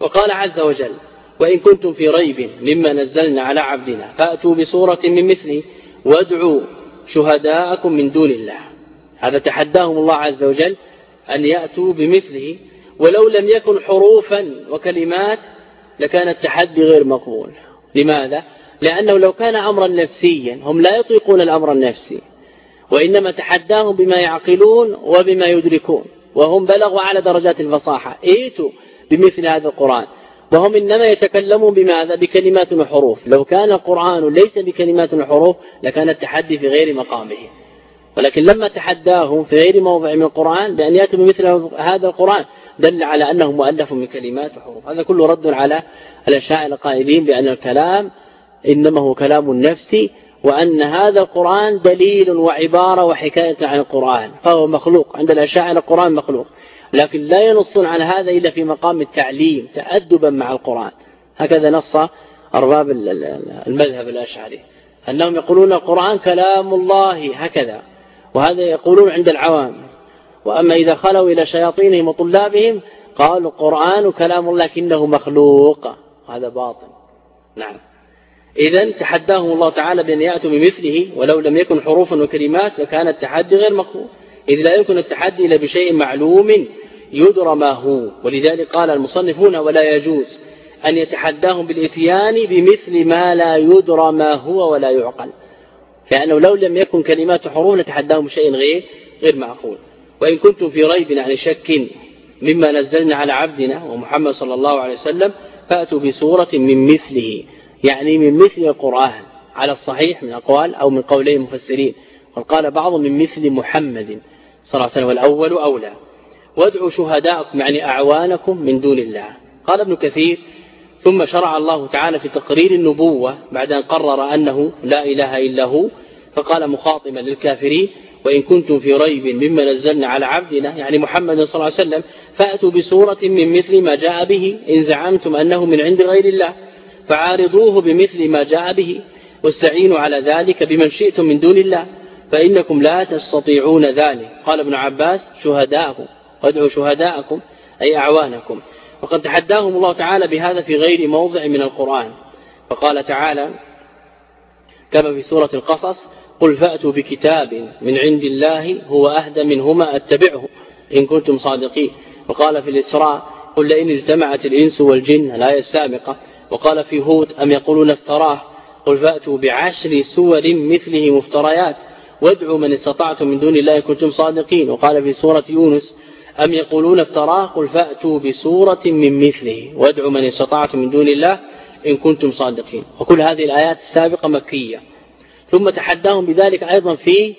وقال عز وجل وإن كنتم في ريب مما نزلنا على عبدنا فأتوا بصورة من مثله وادعوا شهداءكم من دون الله. هذا تحداهم الله عز وجل أن يأتوا بمثله ولو لم يكن حروفا وكلمات لكان التحدي غير مقبول. لماذا؟ لأنه لو كان أمرا نفسيا هم لا يطيقون الأمر النفسي وإنما تحداهم بما يعقلون وبما يدركون وهم بلغوا على درجات الفصاحة. ائتوا بمثل هذا القرآن. وهم إنما يتكلمون بماذا؟ بكلمات وحروف. لو كان القرآن ليس بكلمات وحروف لكان التحدي في غير مقامه. ولكن لما تحداهم في غير موضع من القرآن بأن يأتوا بمثل هذا القرآن دل على أنه مؤلف من كلمات وحروف. هذا كله رد على الأشاعر القائلين بأن الكلام إنما هو كلام نفسي وأن هذا القرآن دليل وعبارة وحكاية عن القرآن. فهو مخلوق. عند الأشاعر القرآن مخلوق. لكن لا ينصون على هذا إلا في مقام التعليم تأدبا مع القرآن. هكذا نص أرباب المذهب الأشعري. أنهم يقولون القرآن كلام الله هكذا. وهذا يقولون عند العوام. وأما إذا خلوا إلى شياطينهم وطلابهم قالوا القرآن كلام الله لكنه مخلوق. هذا باطل. نعم. إذا تحداهم الله تعالى بأن يأتوا بمثله ولو لم يكن حروفا وكلمات لكان التحدي غير مقبول إذ لا يمكن التحدي إلا بشيء معلوم. يدرى ما هو. ولذلك قال المصنف هنا ولا يجوز أن يتحداهم بالإتيان بمثل ما لا يدرى ما هو ولا يعقل. لأنه لو لم يكن كلمات حروف لتحداهم بشيء غير غير معقول. وإن كنتم في ريب عن شك مما نزلنا على عبدنا ومحمد صلى الله عليه وسلم فأتوا بصورة من مثله يعني من مثل القرآن على الصحيح من أقوال أو من قولي المفسرين وقال بعض من مثل محمد صلى الله عليه وسلم والأول أولى. وادعوا شهداءكم يعني أعوانكم من دون الله. قال ابن كثير ثم شرع الله تعالى في تقرير النبوة بعد أن قرر أنه لا إله إلا هو فقال مخاطبا للكافرين وإن كنتم في ريب مما نزلنا على عبدنا يعني محمد صلى الله عليه وسلم فأتوا بصورة من مثل ما جاء به إن زعمتم أنه من عند غير الله فعارضوه بمثل ما جاء به واستعينوا على ذلك بمن شئتم من دون الله فإنكم لا تستطيعون ذلك. قال ابن عباس شهداءكم وادعوا شهداءكم أي أعوانكم. وقد تحداهم الله تعالى بهذا في غير موضع من القرآن. فقال تعالى كما في سورة القصص قل فأتوا بكتاب من عند الله هو أهدى منهما أتبعه إن كنتم صادقين. وقال في الإسراء قل لئن اجتمعت الإنس والجن لا السابقة وقال في هود أم يقولون افتراه؟ قل فأتوا بعشر سور مثله مفتريات. وادعوا من استطعتم من دون الله كنتم صادقين. وقال في سورة يونس أم يقولون افتراه قل فأتوا بسورة من مثله وادعوا من استطعتم من دون الله إن كنتم صادقين. وكل هذه الآيات السابقة مكية. ثم تحداهم بذلك أيضا في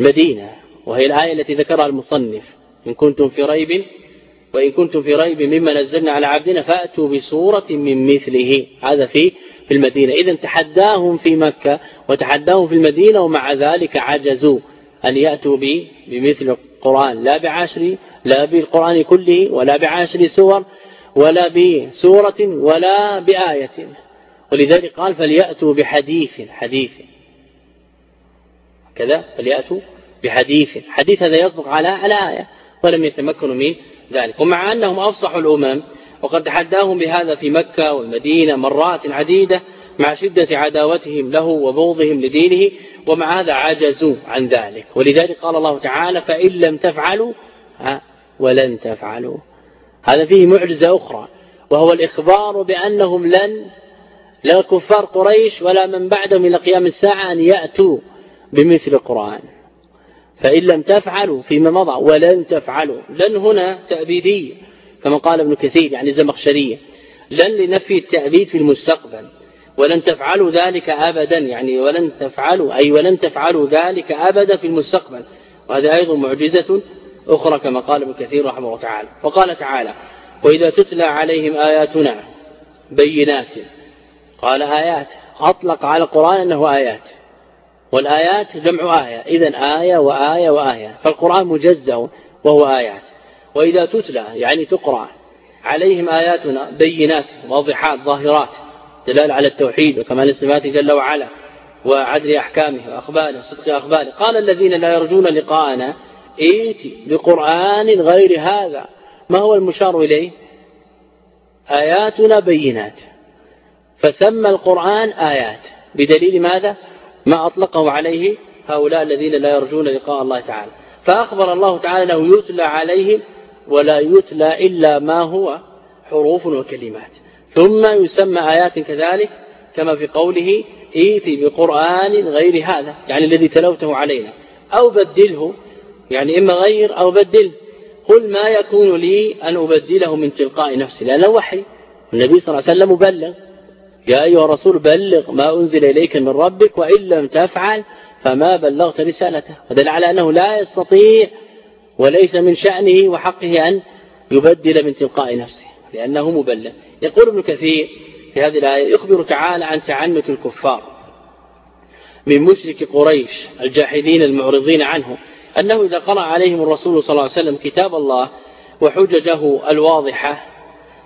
مدينة وهي الآية التي ذكرها المصنف. إن كنتم في ريب وإن كنتم في ريب مما نزلنا على عبدنا فأتوا بسورة من مثله. هذا في في المدينة. إذا تحداهم في مكة وتحداهم في المدينة ومع ذلك عجزوا أن يأتوا بمثل القرآن. لا بعشر لا بالقرآن كله ولا بعشر سور ولا بسورة ولا بآية. ولذلك قال فليأتوا بحديث حديث. كذا فليأتوا بحديث. حديث هذا يصدق على الآية ولم يتمكنوا من ذلك. ومع أنهم أفصحوا الأمم وقد تحداهم بهذا في مكة والمدينة مرات عديدة مع شدة عداوتهم له وبغضهم لدينه ومع هذا عجزوا عن ذلك. ولذلك قال الله تعالى فإن لم تفعلوا ولن تفعلوا. هذا فيه معجزة أخرى وهو الإخبار بأنهم لن لا كفار قريش ولا من بعدهم إلى قيام الساعة أن يأتوا بمثل القرآن. فإن لم تفعلوا فيما مضى ولن تفعلوا. لن هنا تأبيدية كما قال ابن كثير يعني زمخشرية لن لنفي التأبيد في المستقبل. ولن تفعلوا ذلك أبدا يعني ولن تفعلوا أي ولن تفعلوا ذلك أبدا في المستقبل. وهذا أيضا معجزة أخرى كما قال ابن كثير رحمه الله تعالى. وقال تعالى وإذا تتلى عليهم آياتنا بينات قال آيات. أطلق على القرآن أنه آيات. والآيات جمع آية. إذا آية وآية وآية. فالقرآن مجزأ وهو آيات. وإذا تتلى يعني تقرأ عليهم آياتنا بينات واضحات ظاهرات دلال على التوحيد وكمال صفاته جل وعلا وعدل أحكامه وأخباره وصدق أخباره. قال الذين لا يرجون لقاءنا ائتي بقرآن غير هذا. ما هو المشار إليه؟ آياتنا بينات. فسمى القرآن آيات. بدليل ماذا؟ ما أطلقه عليه هؤلاء الذين لا يرجون لقاء الله تعالى. فأخبر الله تعالى أنه يتلى عليهم ولا يتلى إلا ما هو حروف وكلمات. ثم يسمى آيات كذلك كما في قوله إيتي بقرآن غير هذا يعني الذي تلوته علينا. أو بدله يعني إما غير أو بدله قل ما يكون لي أن أبدله من تلقاء نفسي. لأنه وحي النبي صلى الله عليه وسلم مبلغ. يا أيها الرسول بلغ ما أنزل إليك من ربك وإن لم تفعل فما بلغت رسالته. ودل على أنه لا يستطيع وليس من شأنه وحقه أن يبدل من تلقاء نفسه لأنه مبلغ. يقول ابن كثير في هذه الآية يخبر تعالى عن تعنت الكفار من مشرك قريش الجاحدين المعرضين عنه أنه إذا قرأ عليهم الرسول صلى الله عليه وسلم كتاب الله وحججه الواضحة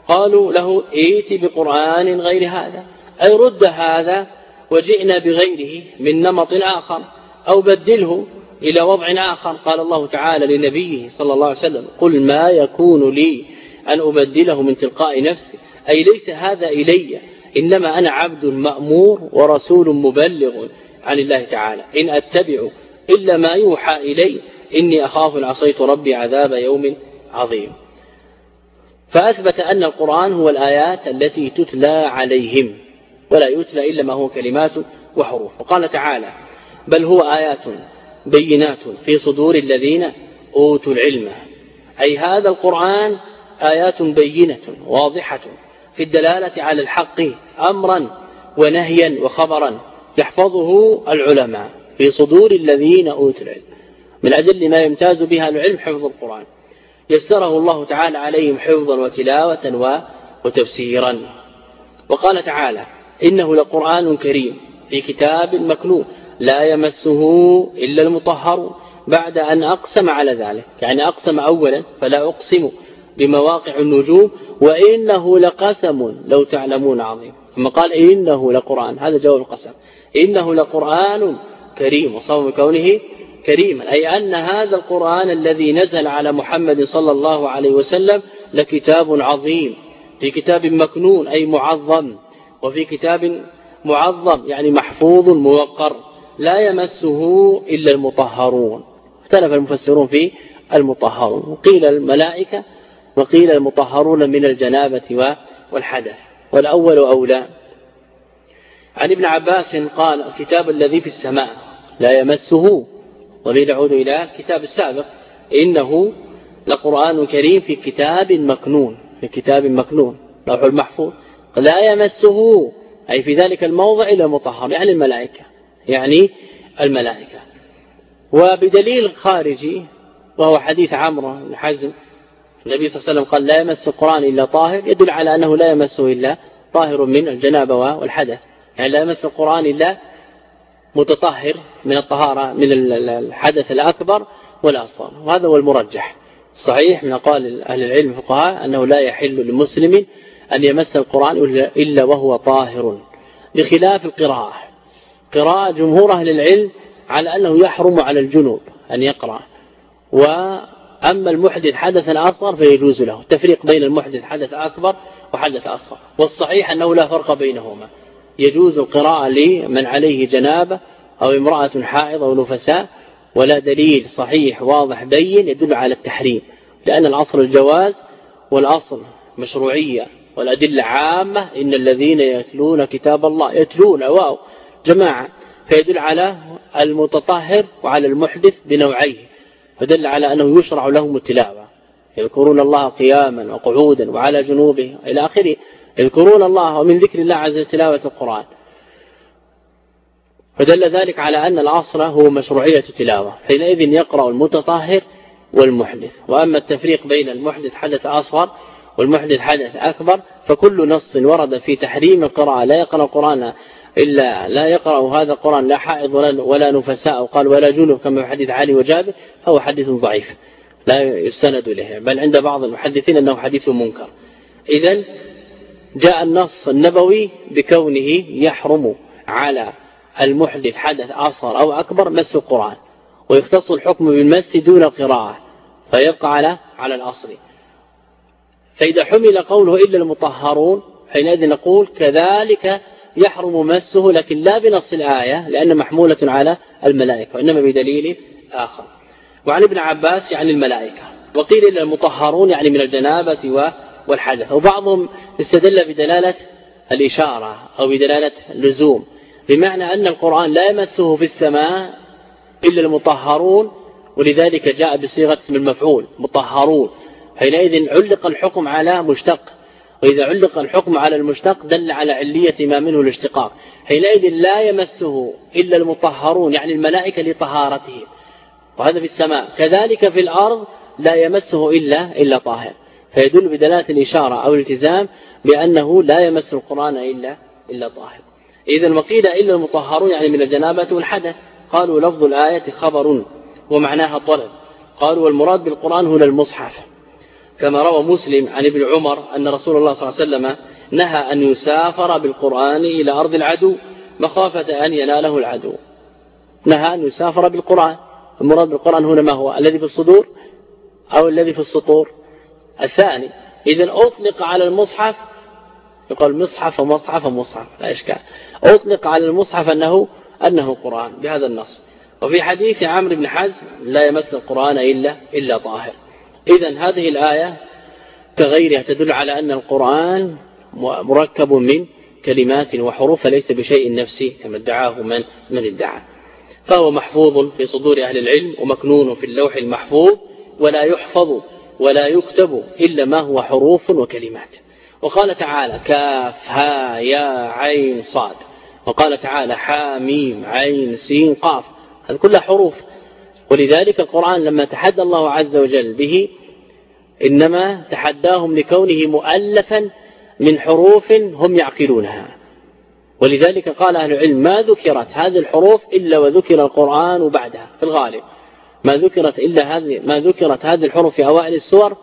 قالوا له ائت بقرآن غير هذا أي رد هذا وجئنا بغيره من نمط آخر أو بدله إلى وضع آخر. قال الله تعالى لنبيه صلى الله عليه وسلم قل ما يكون لي أن أبدله من تلقاء نفسي. أي ليس هذا إلي إنما أنا عبد مأمور ورسول مبلغ عن الله تعالى. إن أتبع إلا ما يوحى إلي. إني أخاف عصيت ربي عذاب يوم عظيم. فأثبت أن القرآن هو الآيات التي تتلى عليهم ولا يتلى إلا ما هو كلمات وحروف. وقال تعالى بل هو آيات بينات في صدور الذين أوتوا العلم. أي هذا القرآن آيات بينة واضحة في الدلالة على الحق أمرا ونهيا وخبرا يحفظه العلماء. في صدور الذين أوتوا العلم من أجل ما يمتاز بها العلم حفظ القرآن. يسره الله تعالى عليهم حفظا وتلاوة وتفسيرا. وقال تعالى إنه لقرآن كريم في كتاب مكنون لا يمسه إلا المطهر بعد أن أقسم على ذلك يعني أقسم أولا فلا أقسم بمواقع النجوم وإنه لقسم لو تعلمون عظيم. ثم قال إنه لقرآن هذا جواب القسم. إنه لقرآن كريم وصوم كونه كريما. أي أن هذا القرآن الذي نزل على محمد صلى الله عليه وسلم لكتاب عظيم في كتاب مكنون أي معظم وفي كتاب معظم يعني محفوظ موقر لا يمسه إلا المطهرون. اختلف المفسرون في المطهرون. قيل الملائكة وقيل المطهرون من الجنابة والحدث. والأول أولى. عن ابن عباس قال الكتاب الذي في السماء. لا يمسه. ضمير يعود إلى الكتاب السابق إنه لقرآن كريم في كتاب مكنون في كتاب مكنون لوح المحفوظ. لا يمسه. أي في ذلك الموضع إلا مطهر يعني الملائكة يعني الملائكة. وبدليل خارجي وهو حديث عمرو بن حزم النبي صلى الله عليه وسلم قال لا يمس القرآن إلا طاهر. يدل على أنه لا يمسه إلا طاهر من الجنابة والحدث. يعني لا يمس القرآن إلا متطهر من الطهارة من الحدث الأكبر والأصغر. وهذا هو المرجح. صحيح من أقوال أهل العلم الفقهاء أنه لا يحل لمسلم أن يمس القرآن إلا وهو طاهر. بخلاف القراءة. قراءة جمهور أهل العلم على أنه يحرم على الجنوب أن يقرأ. وأما المحدث حدثا أصغر فيجوز له. التفريق بين المحدث حدث أكبر وحدث أصغر. والصحيح أنه لا فرق بينهما. يجوز القراءة لمن عليه جنابة أو امرأة حائض أو نفساء ولا دليل صحيح واضح بين يدل على التحريم لأن الأصل الجواز والأصل مشروعية والأدلة عامة إن الذين يتلون كتاب الله يتلون واو جماعة فيدل على المتطهر وعلى المحدث بنوعيه فدل على أنه يشرع لهم التلاوة يذكرون الله قياما وقعودا وعلى جنوبه إلى آخره. يذكرون الله ومن ذكر الله عز وجل تلاوة القرآن. فدل ذلك على أن الأصل هو مشروعية التلاوة. حينئذ يقرأ المتطهر والمحدث. وأما التفريق بين المحدث حدث أصغر والمحدث حدث أكبر فكل نص ورد في تحريم القراءة. لا يقرأ القرآن إلا لا يقرأ هذا القرآن لا حائض ولا, نفساء قال ولا جنوب كما في حديث علي وجابر فهو حديث ضعيف. لا يستند إليه. بل عند بعض المحدثين أنه حديث منكر. إذا جاء النص النبوي بكونه يحرم على المحدث حدث أصغر أو أكبر مس القرآن ويختص الحكم بالمس دون القراءة فيبقى على على الأصل. فإذا حمل قوله إلا المطهرون حينئذ نقول كذلك يحرم مسه لكن لا بنص الآية لأن محمولة على الملائكة وإنما بدليل آخر. وعن ابن عباس يعني الملائكة وقيل إلا المطهرون يعني من الجنابة والحدث وبعضهم استدل بدلالة الإشارة أو بدلالة اللزوم بمعنى أن القرآن لا يمسه في السماء إلا المطهرون ولذلك جاء بصيغة اسم المفعول مطهرون. حينئذ علق الحكم على مشتق وإذا علق الحكم على المشتق دل على علية ما منه الاشتقاق. حينئذ لا يمسه إلا المطهرون يعني الملائكة لطهارتهم وهذا في السماء. كذلك في الأرض لا يمسه إلا إلا طاهر. فيدل بدلالة الإشارة أو الالتزام بأنه لا يمس القرآن إلا إلا طاهر. إذا وقيل إلا المطهرون يعني من الجنابة والحدث. قالوا لفظ الآية خبر ومعناها طلب. قالوا والمراد بالقرآن هنا المصحف. كما روى مسلم عن ابن عمر أن رسول الله صلى الله عليه وسلم نهى أن يسافر بالقرآن إلى أرض العدو مخافة أن يناله العدو. نهى أن يسافر بالقرآن. المراد بالقرآن هنا ما هو؟ الذي في الصدور أو الذي في السطور؟ الثاني إذا أطلق على المصحف يقول مصحف ومصحف ومصحف لا إشكال. أطلق على المصحف أنه أنه قرآن بهذا النص. وفي حديث عمرو بن حزم لا يمس القرآن إلا إلا طاهر. إذا هذه الآية كغيرها تدل على أن القرآن مركب من كلمات وحروف ليس بشيء نفسي كما ادعاه من من ادعى. فهو محفوظ في صدور أهل العلم ومكنون في اللوح المحفوظ ولا يحفظ ولا يكتب إلا ما هو حروف وكلمات. وقال تعالى كاف ها يا عين صاد. وقال تعالى حاميم عين سين قاف. هذه كلها حروف. ولذلك القرآن لما تحدى الله عز وجل به إنما تحداهم لكونه مؤلفا من حروف هم يعقلونها. ولذلك قال أهل العلم ما ذكرت هذه الحروف إلا وذكر القرآن بعدها في الغالب. ما ذكرت إلا هذه ما ذكرت هذه الحروف في أوائل السور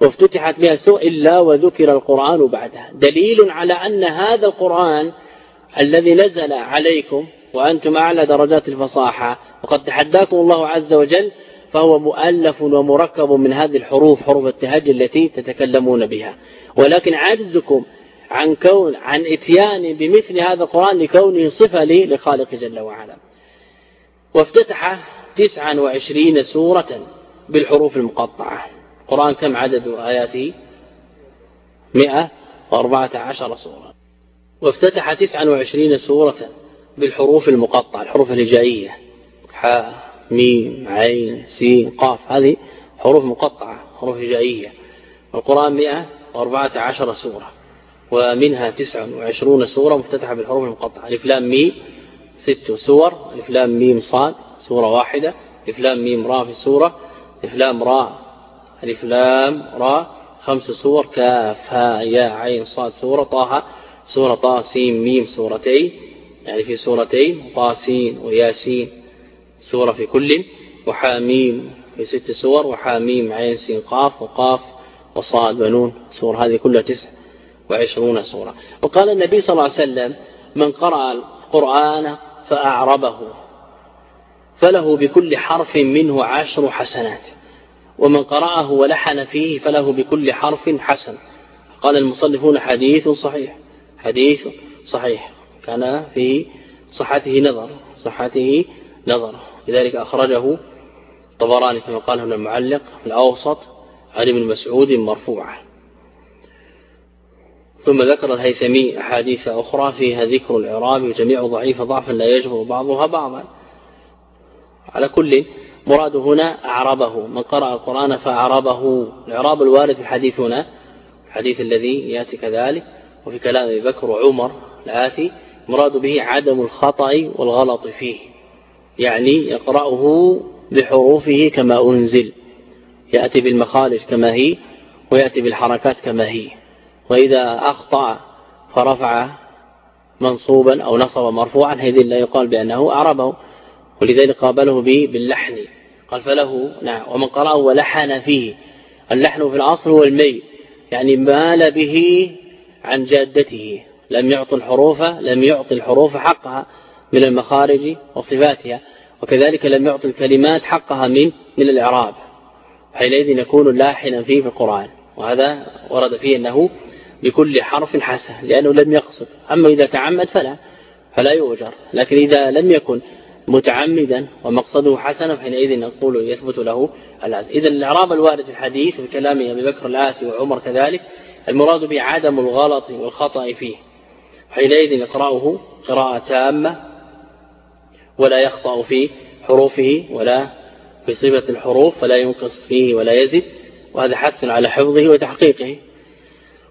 وافتتحت بها السور إلا وذكر القرآن بعدها. دليل على أن هذا القرآن الذي نزل عليكم وأنتم أعلى درجات الفصاحة وقد تحداكم الله عز وجل فهو مؤلف ومركب من هذه الحروف حروف التهجي التي تتكلمون بها. ولكن عجزكم عن كون عن إتيان بمثل هذا القرآن لكونه صفة لخالق جل وعلا. وافتتح تسعا وعشرين سورة بالحروف المقطعة. القرآن كم عدد آياته مئة وأربعة عشر سورة. وافتتح تسعا وعشرين سورة بالحروف المقطعة الحروف الهجائية. حاء ميم عين سين قاف هذه حروف مقطعة حروف هجائية. القرآن مئة وأربعة عشر سورة. ومنها تسع وعشرون سورة مفتتحة بالحروف المقطعة. لام ميم ست سور. ألف لام ميم صاد. سورة واحدة. ألف لام ميم را في سورة. ألف لام را لام را خمس سور. كاف. يا. عين. صاد. سورة. طه. سورة. طه. سين. ميم. سورتين. يعني في سورتين. طاسين وياسين سورة في كل. وحاميم في ست سور. وحاميم عين. سين. قاف. وقاف. وصاد. ونون سور. هذه كلها تسع وعشرون سورة. وقال النبي صلى الله عليه وسلم من قرأ القرآن فأعربه. فله بكل حرف منه عشر حسنات. ومن قرأه ولحن فيه فله بكل حرف حسن. قال المصنفون حديث صحيح. حديث صحيح. كان في صحته نظر. صحته نظر. لذلك أخرجه طبراني كما قال هنا المعلق الأوسط عن ابن مسعود مرفوعا ثم ذكر الهيثمي أحاديث أخرى فيها ذكر الإعراب وجميع ضعيف ضعفا لا يجبر بعضها بعضا. على كل مراد هنا أعربه. من قرأ القرآن فأعربه. الإعراب الوارد في الحديث هنا الحديث الذي يأتي كذلك وفي كلام أبي بكر وعمر الآتي مراد به عدم الخطأ والغلط فيه. يعني يقرأه بحروفه كما أنزل. يأتي بالمخارج كما هي ويأتي بالحركات كما هي. وإذا أخطأ فرفع منصوبا أو نصب مرفوعا هذه لا يقال بأنه أعربه. ولذلك قابله به باللحن. قال فله نعم ومن قرأه ولحن فيه. اللحن في الأصل هو الميل يعني مال به عن جادته. لم يعطي الحروف لم يعطي الحروف حقها من المخارج وصفاتها وكذلك لم يعطي الكلمات حقها من من الإعراب. حينئذ يكون لاحنا فيه في القرآن. وهذا ورد فيه أنه بكل حرف حسن لأنه لم يقصد. أما إذا تعمد فلا فلا يؤجر. لكن إذا لم يكن متعمدا ومقصده حسنا فحينئذ نقول يثبت له الآتي إذا الإعراب الوارد في الحديث في كلام أبي بكر الآتي وعمر كذلك المراد به عدم الغلط والخطأ فيه. حينئذ يقرأه قراءة تامة ولا يخطأ في حروفه ولا في صفة الحروف ولا ينقص فيه ولا يزد وهذا حث على حفظه وتحقيقه.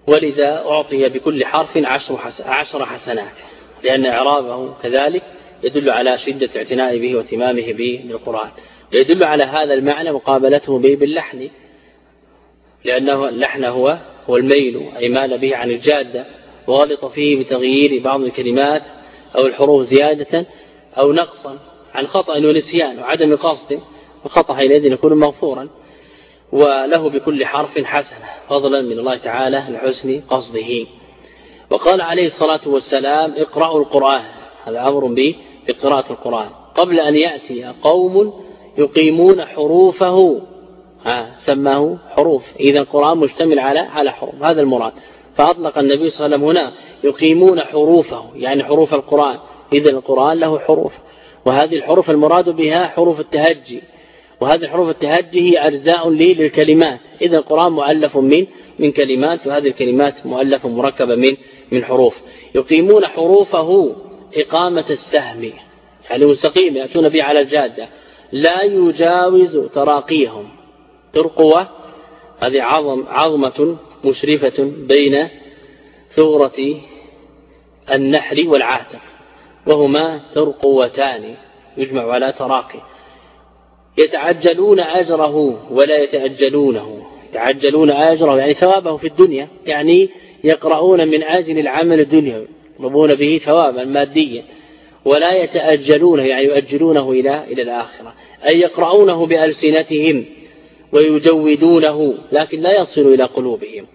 ولذا أعطي بكل حرف عشر, عشر حسنات لأن إعرابه كذلك يدل على شدة اعتناء به واهتمامه به بالقرآن. يدل على هذا المعنى مقابلته به باللحن لأنه اللحن هو هو الميل أي مال به عن الجادة وغلط فيه بتغيير بعض الكلمات أو الحروف زيادة أو نقصا عن خطأ ونسيان وعدم قصد الخطأ حينئذ يكون مغفورا وله بكل حرف حسنة فضلا من الله تعالى لحسن قصده. وقال عليه الصلاة والسلام اقرأوا القرآن. هذا أمر به بقراءة القرآن. قبل أن يأتي قوم يقيمون حروفه. سماه حروف. إذا القرآن مشتمل على على حروف. هذا المراد. فأطلق النبي صلى الله عليه وسلم هنا يقيمون حروفه يعني حروف القرآن. إذا القرآن له حروف. وهذه الحروف المراد بها حروف التهجي. وهذه الحروف التهجي هي أجزاء للكلمات. إذا القرآن مؤلف من من كلمات وهذه الكلمات مؤلفة مركبة من من حروف. يقيمون حروفه. إقامة السهم يعني مستقيم يأتون به على الجادة لا يجاوز تراقيهم. ترقوة هذه عظم عظمة مشرفة بين ثغرة النحر والعاتق وهما ترقوتان يجمع على تراقي. يتعجلون أجره ولا يتأجلونه. يتعجلون أجره يعني ثوابه في الدنيا يعني يقرؤون من أجل العمل الدنيوي. يطلبون به ثوابا ماديا ولا يتأجلونه يعني يؤجلونه إلى إلى الآخرة أي يقرؤونه بألسنتهم ويجودونه لكن لا يصل إلى قلوبهم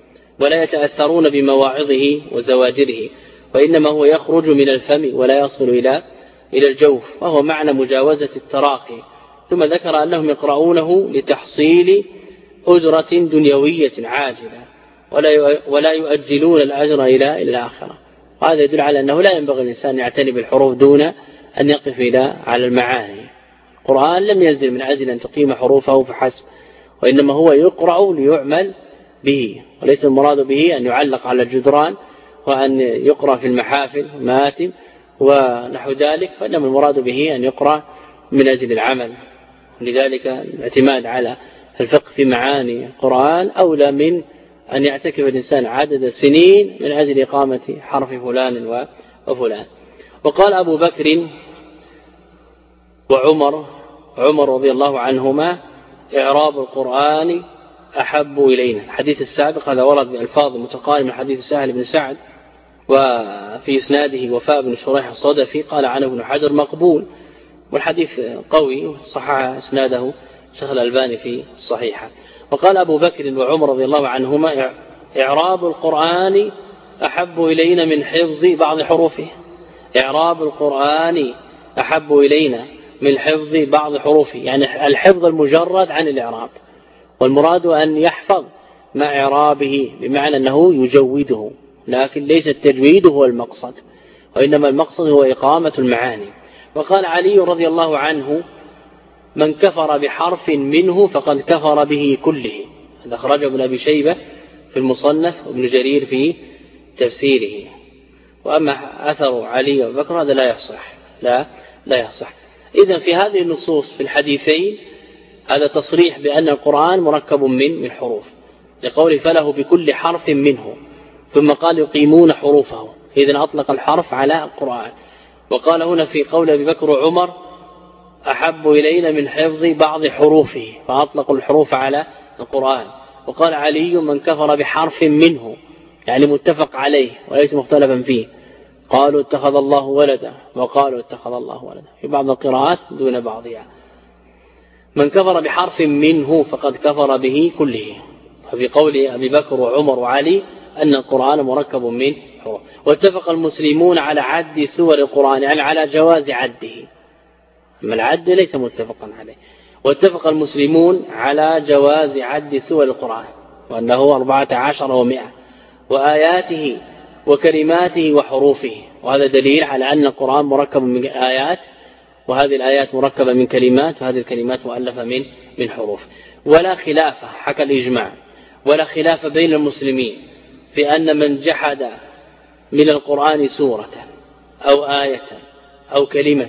ولا يتأثرون بمواعظه وزواجره وإنما هو يخرج من الفم ولا يصل إلى إلى الجوف وهو معنى مجاوزة التراقي. ثم ذكر أنهم يقرؤونه لتحصيل أجرة دنيوية عاجلة ولا ولا يؤجلون الأجر إلى الآخرة. وهذا يدل على أنه لا ينبغي الإنسان يعتني بالحروف دون أن يقف إلى على المعاني. القرآن لم ينزل من أجل أن تقيم حروفه فحسب وإنما هو يقرأ ليعمل به وليس المراد به أن يعلق على الجدران وأن يقرأ في المحافل ماتم ونحو ذلك فإنما المراد به أن يقرأ من أجل العمل. لذلك الاعتماد على الفقه في معاني القرآن أولى من أن يعتكف الإنسان عدد سنين من أجل إقامة حرف فلان وفلان. وقال أبو بكر وعمر عمر رضي الله عنهما إعراب القرآن أحب إلينا. الحديث السابق هذا ورد بألفاظ متقاربة من حديث سهل بن سعد وفي إسناده وفاء بن شريح الصدفي قال عنه ابن حجر مقبول. والحديث قوي صحح إسناده شيخ الألباني في الصحيحة وقال أبو بكر وعمر رضي الله عنهما إعراب القرآن أحب إلينا من حفظ بعض حروفه. إعراب القرآن أحب إلينا من حفظ بعض حروفه. يعني الحفظ المجرد عن الإعراب. والمراد أن يحفظ مع إعرابه بمعنى أنه يجوده لكن ليس التجويد هو المقصد وإنما المقصد هو إقامة المعاني. وقال علي رضي الله عنه من كفر بحرف منه فقد كفر به كله. هذا أخرجه ابن أبي شيبة في المصنف وابن جرير في تفسيره. وأما أثر علي وبكر هذا لا يصح. لا لا يصح. إذا في هذه النصوص في الحديثين هذا تصريح بأن القرآن مركب من من حروف. لقول فله بكل حرف منه. ثم قال يقيمون حروفه. إذا أطلق الحرف على القرآن. وقال هنا في قول أبي بكر وعمر أحب إلينا من حفظ بعض حروفه فأطلقوا الحروف على القرآن. وقال علي من كفر بحرف منه يعني متفق عليه وليس مختلفا فيه. قالوا اتخذ الله ولدا وقالوا اتخذ الله ولدا. في بعض القراءات دون بعضها من كفر بحرف منه فقد كفر به كله. وفي قول أبي بكر وعمر وعلي أن القرآن مركب من حروف. واتفق المسلمون على عد سور القرآن يعني على جواز عده. أما العد ليس متفقا عليه. واتفق المسلمون على جواز عد سور القرآن وأنه أربعة عشر ومائة وآياته وكلماته وحروفه. وهذا دليل على أن القرآن مركب من آيات وهذه الآيات مركبة من كلمات وهذه الكلمات مؤلفة من من حروف. ولا خلاف حكى الإجماع. ولا خلاف بين المسلمين في أن من جحد من القرآن سورة أو آية أو كلمة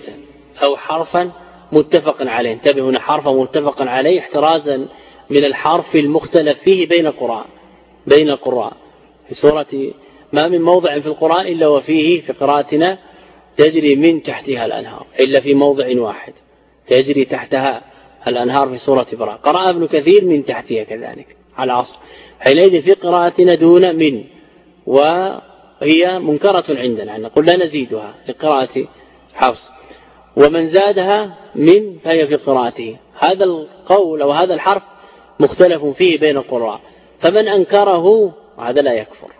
أو حرفا متفق عليه. انتبه هنا حرفا متفق عليه احترازا من الحرف المختلف فيه بين القرآن بين القراء في سورة ما من موضع في القرآن إلا وفيه في قراءتنا تجري من تحتها الأنهار إلا في موضع واحد تجري تحتها الأنهار في سورة براء قرأ ابن كثير من تحتها كذلك على عصر حينئذ في قراءتنا دون من وهي منكرة عندنا. نقول لا نزيدها لقراءة حفص. ومن زادها من فهي في قراءته. هذا القول أو هذا الحرف مختلف فيه بين القراء. فمن أنكره هذا لا يكفر.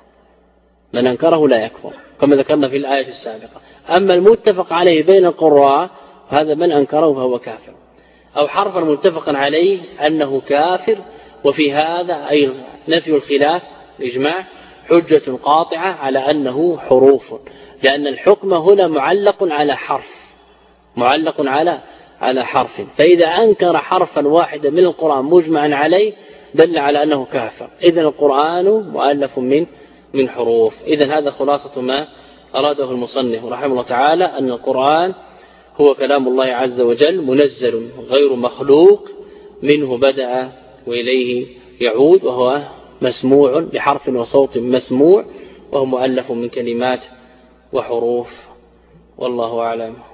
من أنكره لا يكفر كما ذكرنا في الآية السابقة. أما المتفق عليه بين القراء هذا من أنكره فهو كافر. أو حرفا متفقا عليه أنه كافر وفي هذا أي نفي الخلاف الإجماع حجة قاطعة على أنه حروف. لأن الحكم هنا معلق على حرف. معلق على على حرف. فإذا أنكر حرفا واحدا من القرآن مجمعا عليه دل على أنه كافر. إذا القرآن مؤلف من من حروف. إذا هذا خلاصة ما أراده المصنف رحمه الله تعالى أن القرآن هو كلام الله عز وجل منزل غير مخلوق منه بدأ وإليه يعود وهو مسموع بحرف وصوت مسموع وهو مؤلف من كلمات وحروف. والله أعلم.